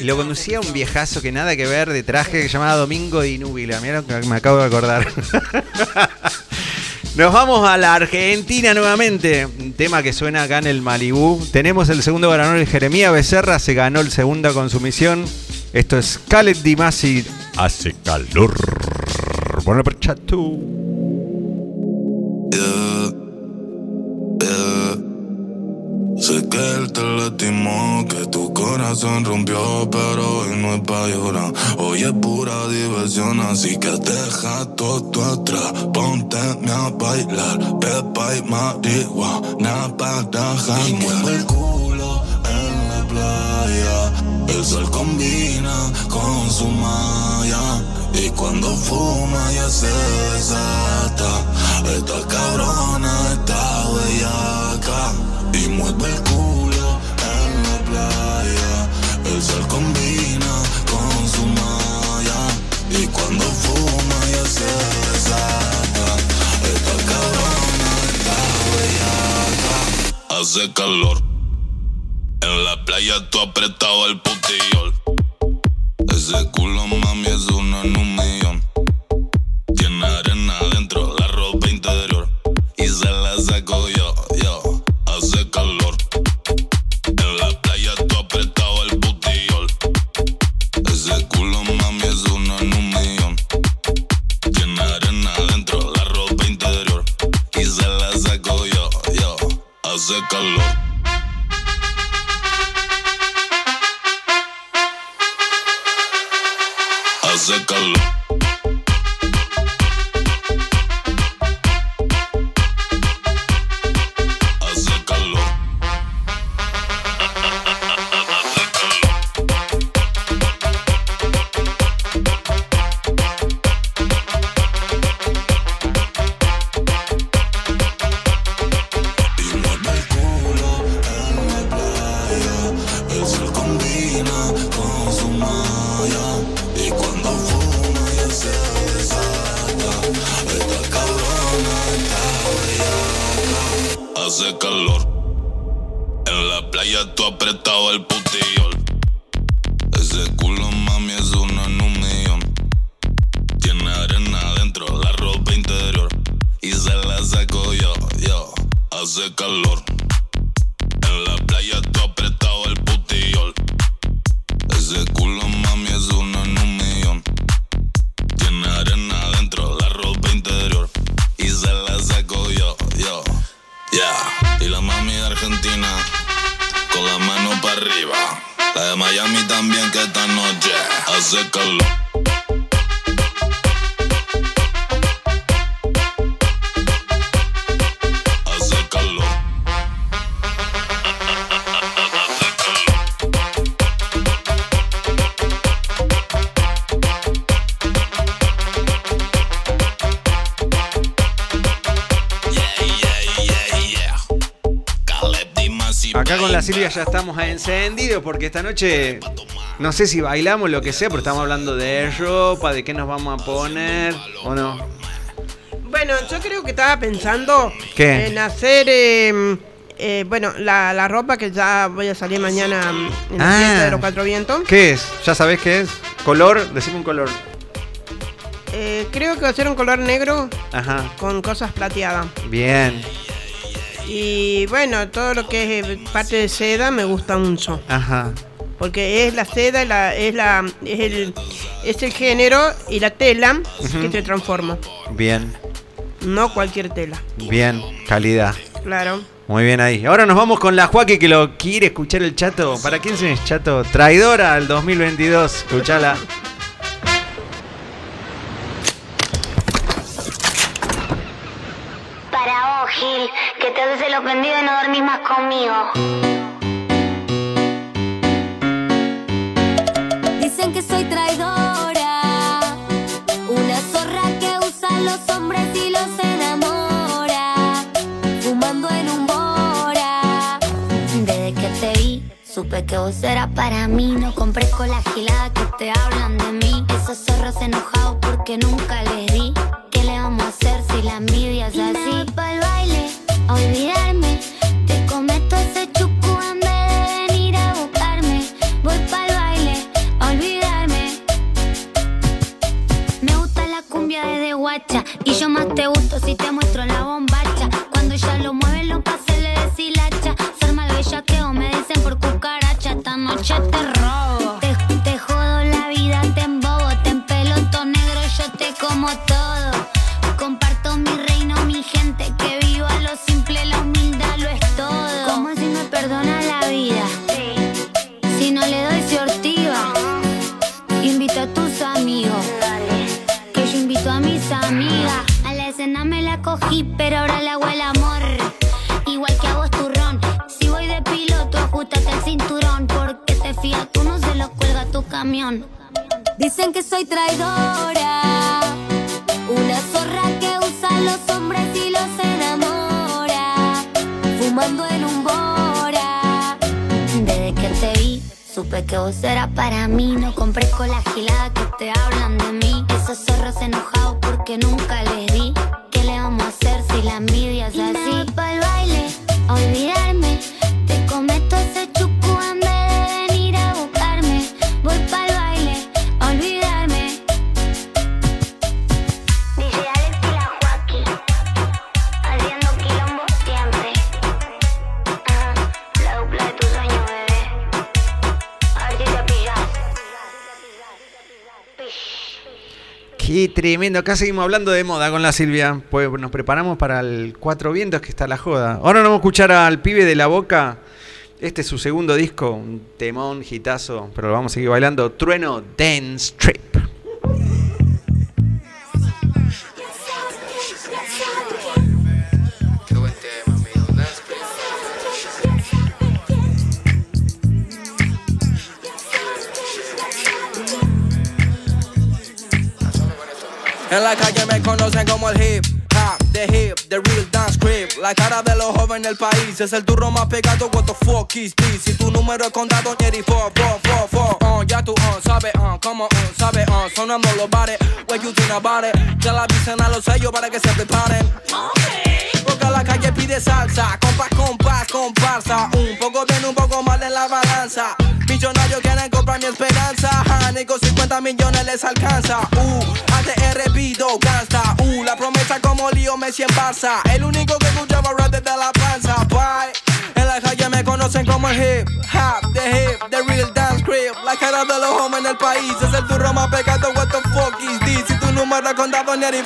Y lo conducía un viejazo que nada que ver de traje que llamaba Domingo de Inúbila. Mira me acabo de acordar. Nos vamos a la Argentina nuevamente. Un tema que suena acá en el Malibú. Tenemos el segundo ganador, Jeremía Becerra. Se ganó el segundo con su misión. Esto es Khaled Dimasi. Hace calor. Bueno, por chatú. Sé que él te lastimó, que tu corazón rompió, pero hoy no es pa' llorar. Hoy es pura diversión, así que deja todo atrás. Ponte a bailar, pepa y marihuana para mueve el culo en la playa, el sol combina con su malla. Y cuando fuma ya se desata, esta cabrona está bellaca. Y mueve el culo en la playa. El sol combina con su malla. Y cuando fuma ya se desata. Esta cabrona está bellaca. Hace calor. En la playa tú apretado el putillol. Ese culo, mami, es uno en un millón. Tiene arena adentro, la ropa interior. Y se la saco yo, yo. Hace calor. En la playa tú apretado el putillol. Ese culo, mami, es uno en un millón. Tiene arena adentro, la ropa interior. Y se la saco yo, yo. Hace calor. Hace ya estamos encendidos porque esta noche no sé si bailamos lo que sea, pero estamos hablando de ropa, de qué nos vamos a poner o no. Bueno, yo creo que estaba pensando ¿Qué? en hacer, eh, eh, bueno, la, la ropa que ya voy a salir mañana mm, en la Ah. fiesta de los cuatro vientos. ¿Qué es? ¿Ya sabés qué es? ¿Color? Decime un color. Eh, creo que va a ser un color negro Ajá. con cosas plateadas. Bien. Y bueno, todo lo que es eh, parte de seda me gusta mucho. Ajá. Porque es la seda, la, es, la, es, el, es el género y la tela que se transforma. Bien. No cualquier tela. Bien. Calidad. Claro. Muy bien ahí. Ahora nos vamos con la Joaquín que lo quiere escuchar el chato. ¿Para quién se es chato? Traidora al 2022. Escuchala. Conmigo. Dicen que soy traidora, una zorra que usa a los hombres y los enamora, fumando en un bora. Desde que te vi, supe que vos eras para mí. No compré con la gilada que te hablan de mí. Esos zorros enojados porque nunca les di. ¿Qué le vamos a hacer si la envidia es Y me así? buscarme. Voy pa'l baile, a olvidarme. Me gusta la cumbia de guacha Y yo más te gusto si te muestro la bombacha. Cuando ella lo mueve lo pase le deshilacha. Ser mal bellaqueo me dicen por cucaracha. Esta noche te robo camión. Dicen que soy traidora, una zorra que usa a los hombres y los enamora, fumando en un bora. Desde que te vi, supe que vos eras para mí. No compré con la gilada que te hablan de mí. Esos zorros enojados porque nunca les di. ¿Qué le vamos a hacer si la envidia es Y me así? voy pa'l baile, a olvidarme. Te cometo ese Qué tremendo. Acá seguimos hablando de moda con la Silvia. Pues nos preparamos para el Cuatro Vientos que está la joda. Ahora vamos a escuchar al pibe de la boca. Este es su segundo disco, un temón, hitazo, pero lo vamos a seguir bailando. Trueno Dance Trip. En la calle me conocen como el hip hop, the hip, the real dance creep. La cara de los jóvenes del país es el turro más pegado. What the fuck is this? Si tu número es contado, Jerry, four, four, four, four. Uh, ya tú, uh, sabes, uh, como, uh, sabes, uh, sonando los bares. What you think about it? Ya la avisen a los sellos para que se preparen. Porque la calle pide salsa, compás, compás, comparsa. Un poco bien, un poco mal en la balanza. Millonarios quieren comprar mi esperanza. Ja, con 50 millones les alcanza. Uh, ATR pido gasta. Uh, la promesa como lío Messi en Barça. El único que escuchaba rap desde la panza. Bye. En la calle me conocen como el hip hop, the hip, the real dance crib. La cara de los hombres en el país es el turro más pegado. What the fuck is this? Si tu número contado ni ni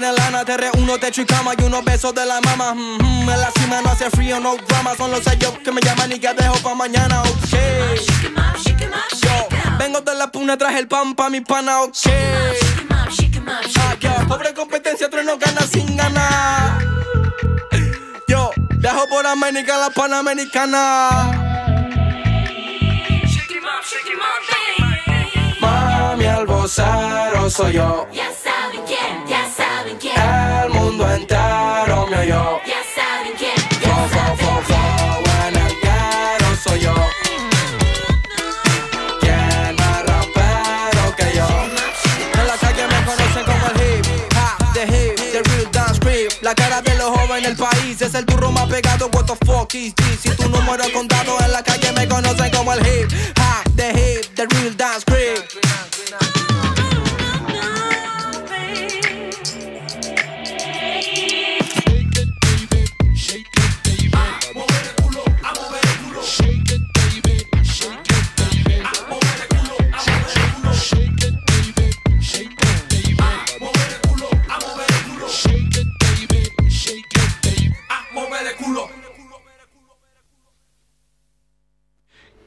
quieren lana Te reúno, techo y cama y unos besos de la mama. Mm, mm, En la cima no hace frío, no drama. Son los sellos que me llaman y que dejo pa' mañana, ok. Yo, vengo de la puna, traje el pan pa' mi pana, ok. Ah, yeah, Pobre competencia, tres no gana sin ganar. Yo, dejo por América la panamericana. Mami, el vocero soy yo. Ya Ya saben quién, Fo, fo, fo, fo, ghetto soy yo. ¿Quién más rapero que yo? En la calle me conocen como el hip hop, the hip, the real dance creep. La cara de los jóvenes del país es el turro más pegado. What the fuck is this? Si tu número es contado en la calle me conocen como el hip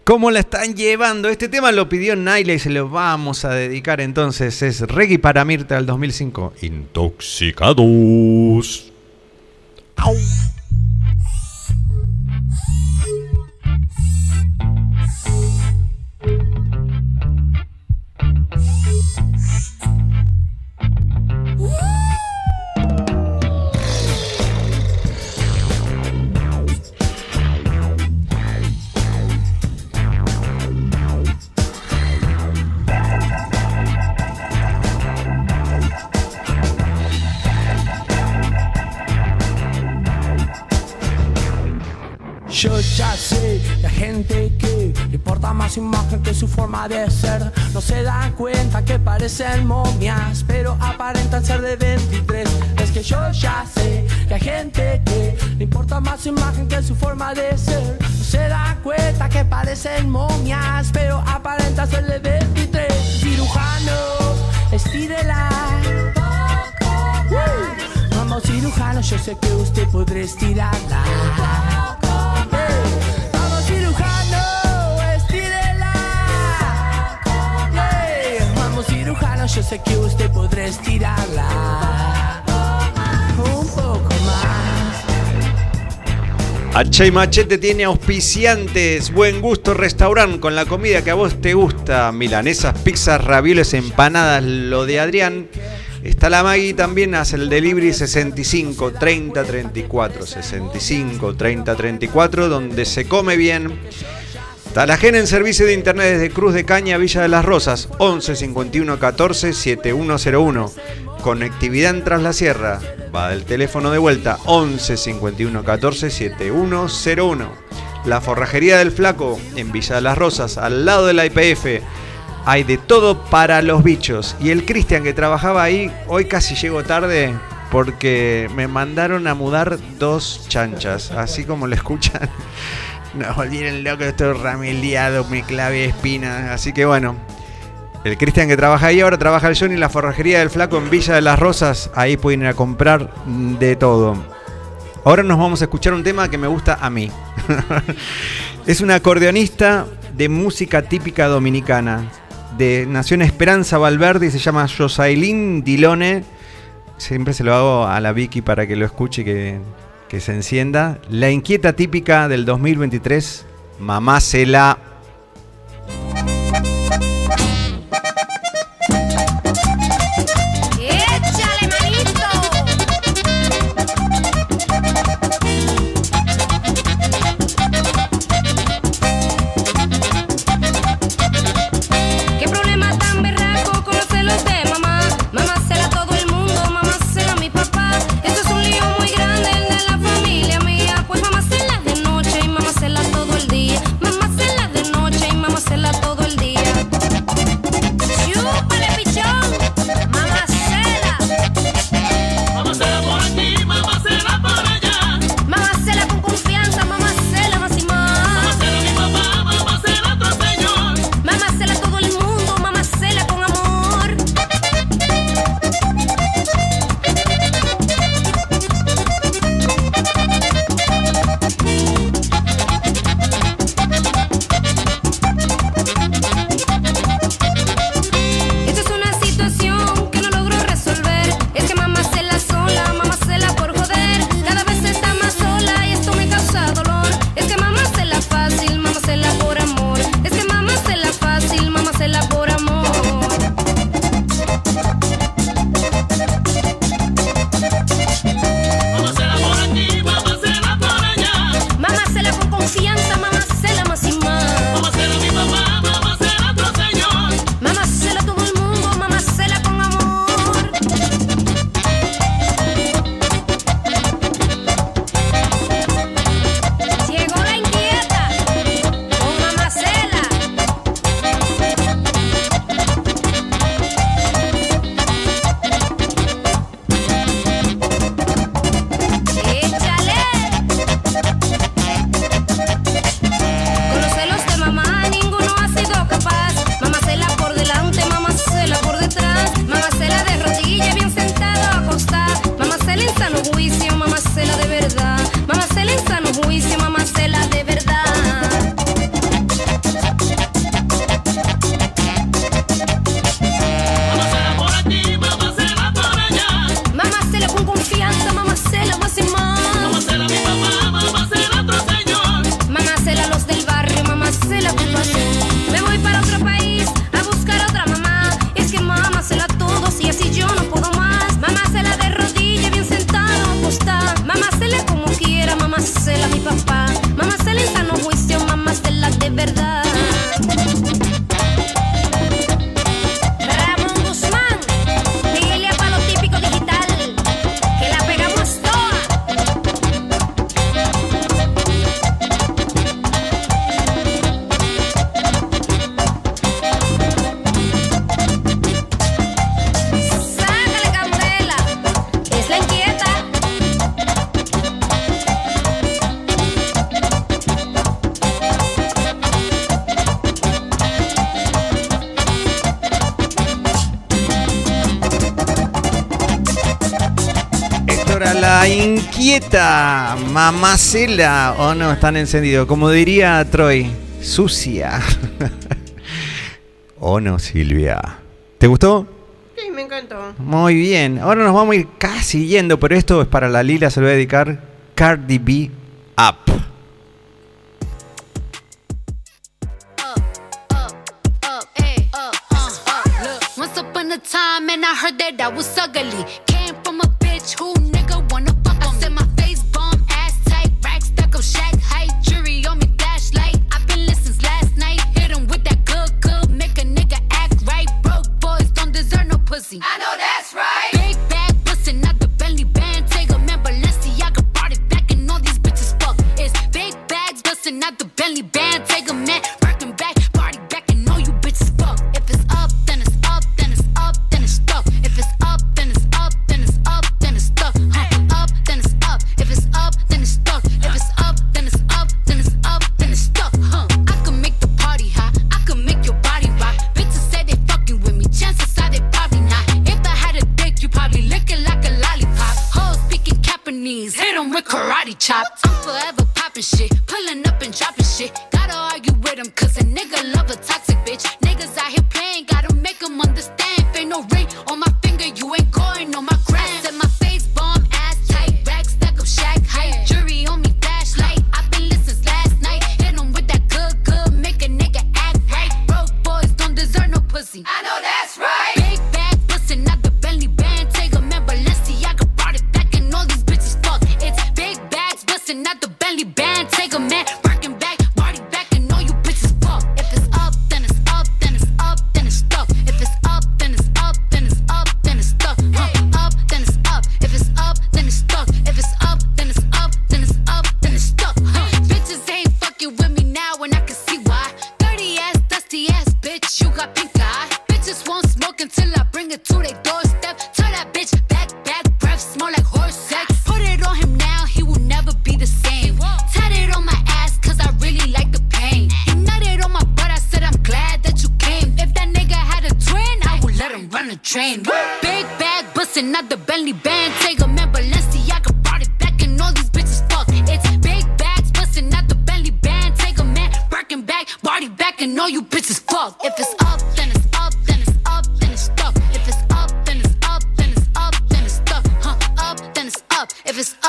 ¿Cómo la están llevando? Este tema lo pidió Naila y se lo vamos a dedicar entonces. Es Reggae para Mirta del 2005. Intoxicados. Yo ya sé, la gente que le importa más imagen que su forma de ser. No se dan cuenta que parecen momias, pero aparentan ser de 23 Es que yo ya sé, la gente que le importa más imagen que su forma de ser. No se dan cuenta que parecen momias, pero aparentan ser de 23 Cirujano, estírela. Vamos cirujano, yo sé que usted podrá estirarla cirujano, yo sé que usted podrá estirarla. Un poco más. Y Machete tiene auspiciantes. Buen gusto restaurante con la comida que a vos te gusta. Milanesas, pizzas, ravioles, empanadas, lo de Adrián. Está la Maggie también, hace el delivery 65 30 34. 65 30 34, donde se come bien. Talajena en servicio de internet desde Cruz de Caña, Villa de las Rosas, 11 51 14 7101. Conectividad en Tras la Sierra. Va del teléfono de vuelta, 11 51 14 7101. La forrajería del flaco en Villa de las Rosas, al lado de la IPF. Hay de todo para los bichos. Y el Cristian que trabajaba ahí, hoy casi llegó tarde porque me mandaron a mudar dos chanchas. Así como lo escuchan. No, volvieron loco, estoy rameleado, me clave espina. Así que bueno, el Cristian que trabaja ahí ahora trabaja el Johnny en la forrajería del Flaco en Villa de las Rosas. Ahí pueden ir a comprar de todo. Ahora nos vamos a escuchar un tema que me gusta a mí. es una acordeonista de música típica dominicana. De Nación Esperanza Valverde y se llama Josailín Dilone. Siempre se lo hago a la Vicky para que lo escuche que, que se encienda. La inquieta típica del 2023. Mamá Cela. ¡Échale, mamacela. O no, están encendidos. Como diría Troy, sucia. o no, Silvia. ¿Te gustó? Sí, me encantó. Muy bien. Ahora nos vamos a ir casi yendo, pero esto es para la Lila, se lo voy a dedicar. Cardi B Up. Once upon a time, and I heard that I was ugly.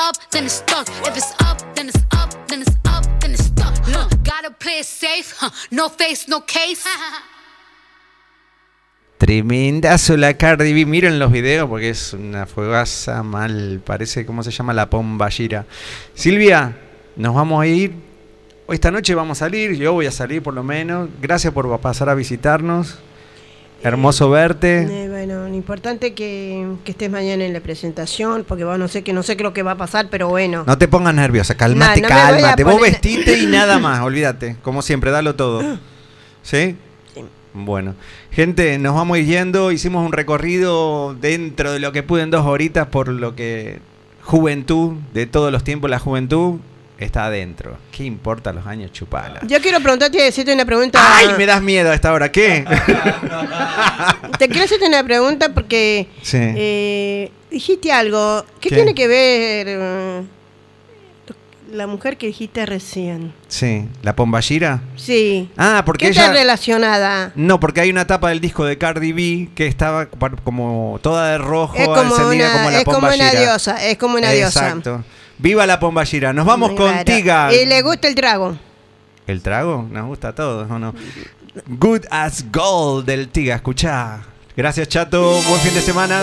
Up, then. Tremendazo la Cardi B. Miren los videos porque es una fuegaza mal. Parece, ¿cómo se llama? La pomba gira. Silvia, nos vamos a ir. Esta noche vamos a salir. Yo voy a salir por lo menos. Gracias por pasar a visitarnos. Hermoso verte. Eh, bueno, lo importante que, que estés mañana en la presentación, porque bueno, no sé que no sé qué lo que va a pasar, pero bueno. No te pongas nerviosa. Calmate, No, cálmate. Vos vestite y nada más. Olvídate. Como siempre, dalo todo. ¿Sí? Bueno, gente, nos vamos yendo. Hicimos un recorrido dentro de lo que pude en dos horitas por lo que juventud, de todos los tiempos, la juventud está adentro. ¿Qué importa los años chupala? Yo quiero preguntarte y decirte una pregunta. ¡Ay, me das miedo a esta hora! ¿Qué? Te quiero hacerte una pregunta porque Sí. eh, dijiste algo. ¿Qué, ¿Qué? tiene que ver eh, la mujer que dijiste recién? Sí, ¿la Pomballira? Sí. Ah, porque ¿Qué ella... está relacionada? No, porque hay una tapa del disco de Cardi B que estaba como toda de rojo, Es como encendida una, como la es como una diosa, es como una diosa. Exacto. Viva la Pomballira. Nos vamos Claro. contigo. Y le gusta el trago. ¿El trago? Nos gusta a todos, ¿o no? Good as Gold del Tiga, escuchá. Gracias, Chato. Buen fin de semana.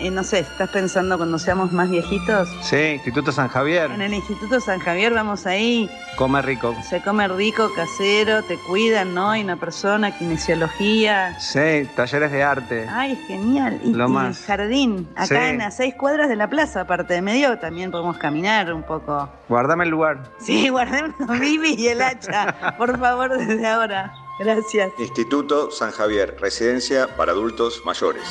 Eh, no sé, ¿estás pensando cuando seamos más viejitos? Sí, Instituto San Javier. En el Instituto San Javier vamos ahí, Come rico. se come rico, casero, te cuidan, ¿no? Hay una persona, kinesiología. Sí, talleres de arte. Ay, genial. Y, Lo y más. el jardín, acá Sí. en a seis cuadras de la plaza, aparte de medio, también podemos caminar un poco. Guardame el lugar. Sí, guardemos Vivi y el hacha, por favor, desde ahora. Gracias. Instituto San Javier, residencia para adultos mayores.